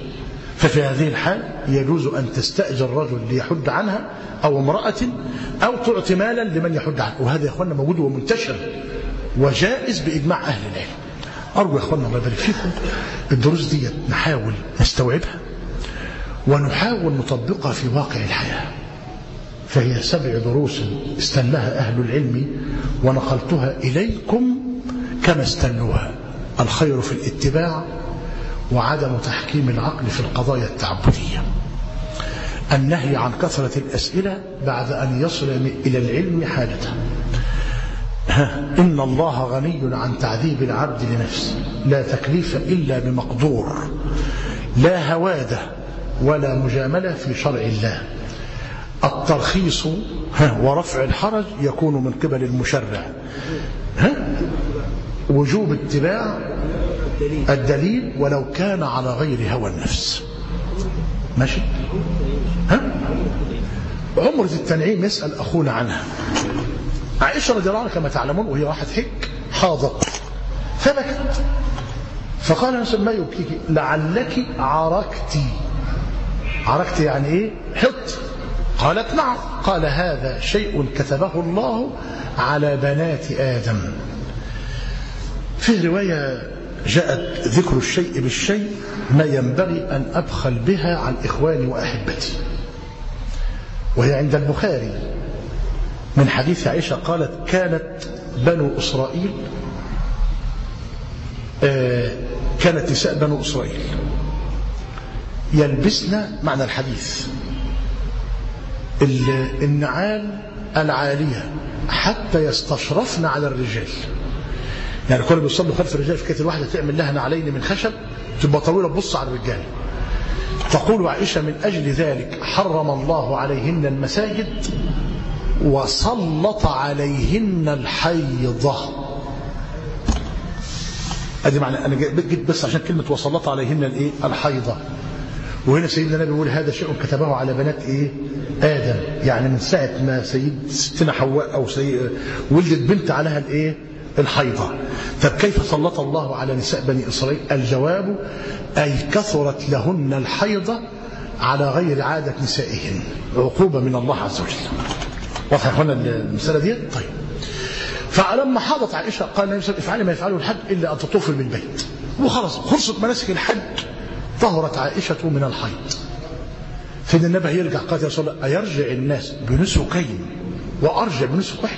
ففي هذه الحال يجوز أن تستأجر رجل ليحج عنها أو امرأة أو تعطي مالا لمن يحج عنها وهذا يا أخوانا موجود ومنتشر وجائز بإجماع أهل العلم. أرجو يا أخوانا الله يبارك فيكم الدروس دي نحاول نستوعبها ونحاول نطبقها في واقع الحياة. فهي سبع دروس استناها أهل العلم ونقلتها إليكم كما استنوها. الخير في الاتباع وعدم تحكيم العقل في القضايا التعبدية. النهي عن كثرة الأسئلة بعد أن يصل إلى العلم حاجته. إن الله غني عن تعذيب العبد لنفسه. لا تكليف إلا بمقدور. لا هوادة ولا مجاملة في شرع الله. الترخيص ورفع الحرج يكون من قبل المشرع. وجوب اتباع الدليل. ولو كان على غير هوى النفس. ماشي؟ ها؟ عمرة التنعيم يسأل أخونا عنها. عائشة رضي الله عنها كما تعلمون وهي راحت حج حاضت فبكت فقال الناس ما يبكيك. لعلك عركت. عركت يعني إيه؟ حط. قالت نعم. قال هذا شيء كتبه الله على بنات آدم. في رواية جاءت ذكر الشيء بالشيء ما ينبغي أن أبخل بها عن إخواني وأحبتي. وهي عند البخاري. من حديث عائشة قالت كانت بنو إسرائيل آه كانت نساء بنو إسرائيل. يلبسن معنى الحديث النعال العالية حتى يستشرفن على الرجال. يعني كانوا بيصلوا خلف الرجال في كانت الواحدة تعمل لها نعلين من خشب تبقى طويلة تبص على الرجال. تقول عائشة من أجل ذلك حرم الله عليهن المساجد وسلط عليهن الحيضة. ادي معنى أنا جيت بس عشان كلمة وسلط عليهن الإيه؟ الحيضة. وهنا سيدنا النبي بيقول هذا شيء كتبه على بنات إيه؟ آدم. يعني من ساعة ما سيد ستنا حواء أو سيد ولدت بنت عليها الإيه؟ الحيضة. طب كيف سلط الله على نساء بني إسرائيل؟ الجواب أي كثرت لهن الحيضة على غير عادة نسائهن. عقوبة من الله عز وجل. واضح اخوانا المسألة دي؟ طيب. فلما حاضت عائشة قال النبي صلى الله عليه وسلم افعلي ما يفعله الحج إلا أن تطوفي بالبيت وخلص خلصت مناسك الحج طهرت عائشة من الحيض. سيدنا النبي يرجع قال يا رسول الله أيرجع الناس بنسكين وأرجع بنسك واحد؟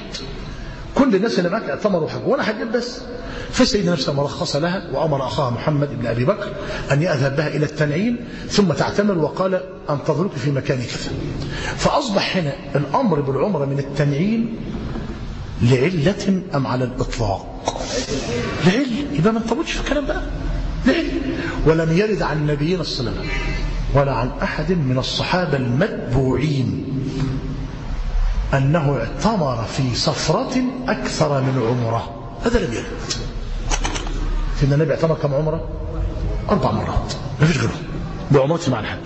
كل الناس اللي معك اعتمروا حج وأنا حجيت بس. فسيدنا نفسه مرخص لها وأمر أخاها محمد بن أبي بكر أن يذهب بها إلى التنعيم ثم تعتمر وقال أنتظرك في مكان كذا فأصبح هنا الأمر بالعمرة من التنعيم لعلة أم على الإطلاق؟ لعل. يبقى ما نطولش في الكلام بقى. لعل. ولم يرد عن نبينا وسلم ولا عن أحد من الصحابة المتبوعين. أنه اعتمر في سفرة أكثر من عمرة. هذا لم يرد سيدنا النبي اعتمر كم عمرة؟ أربع مرات. ما فيش غيره. بعمرته مع الحج.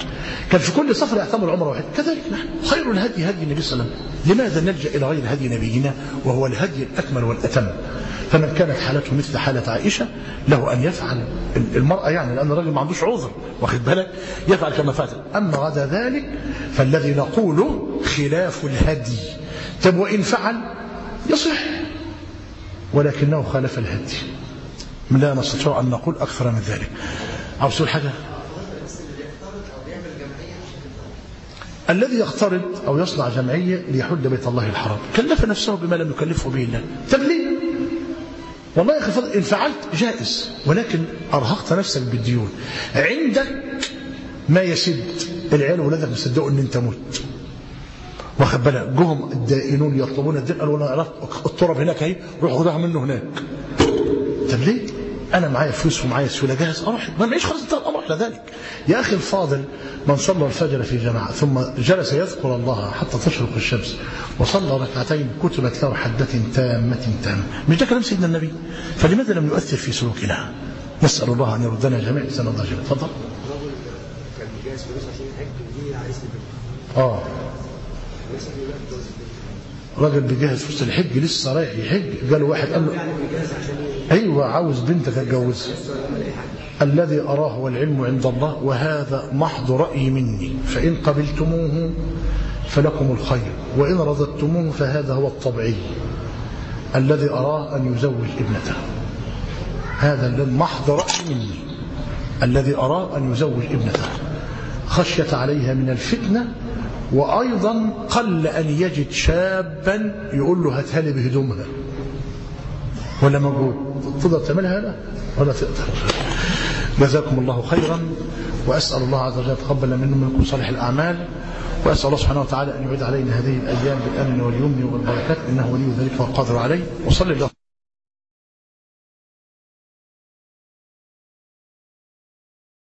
كان في كل سفر يعتمر عمرة واحدة. كذلك نحن. خير الهدي هدي النبي صلى الله عليه وسلم. لماذا نلجأ إلى غير هدي نبينا؟ وهو الهدي الأكمل والأتم. فمن كانت حالته مثل حالة عائشة له أن يفعل المرأة يعني لأن الرجل ما عندوش عذر واخد بالك؟ يفعل كما فات أما غدا ذلك فالذي نقوله خلاف الهدي. طب وإن فعل؟ يصح. ولكنه خالف الهدي. لا نستطيع أن نقول أكثر من ذلك. عاوز تقول حاجة؟ الذي يقترض أو يصنع جمعية ليحج بيت الله الحرام. كلف نفسه بما لم يكلفه به الله. طب ليه والله يا فضل إن فعلت جائز ولكن أرهقت نفسك بالديون. عندك ما يسد. العيال وولادك مصدقوا إن أنت مت. واخد بالك؟ جهم الدائنون يطلبون الدين قالوا أنا عرفت التراب هناك أهي روح خدها منه هناك. طب ليه؟ أنا معايا فلوس ومعايا سيولة جاهز أروح. ما معيش خلاص الامر لذلك. يا أخي الفاضل من صلى الفجر في جماعة ثم جلس يذكر الله حتى تشرق الشمس وصلى ركعتين كتبت له حدة تامة تامة. مش ده كلام سيدنا النبي؟ فلماذا لم يؤثر في سلوكنا؟ نسأل الله أن يردنا جميعا. نسال الله جميعا تفضل. كان بيجهز فلوس عشان يحج آه راجل بيجهز فلوس الحج لسه رايح يحج. قال واحد قال له أيوه عاوز بنتك اتجوزها الذي أراه هو العلم عند الله وهذا محض رأي مني. فإن قبلتموه فلكم الخير وإن رضتموه فهذا هو الطبيعي. الذي أراه أن يزوج ابنته. هذا محض رأي مني. الذي أراه أن يزوج ابنته. خشية عليها من الفتنة وأيضا قل أن يجد شابا يقول له هاتها لي بهدومها. ولا موجود. تقدر تعملها لا ولا تقدر جزاكم الله خيرا وأسأل الله عز وجل يتقبل منا منكم صالح الأعمال وأسأل الله سبحانه وتعالى أن يعيد علينا هذه الأيام بالأمن واليمن والبركات إنه ولي ذلك والقادر عليه. وصلي الله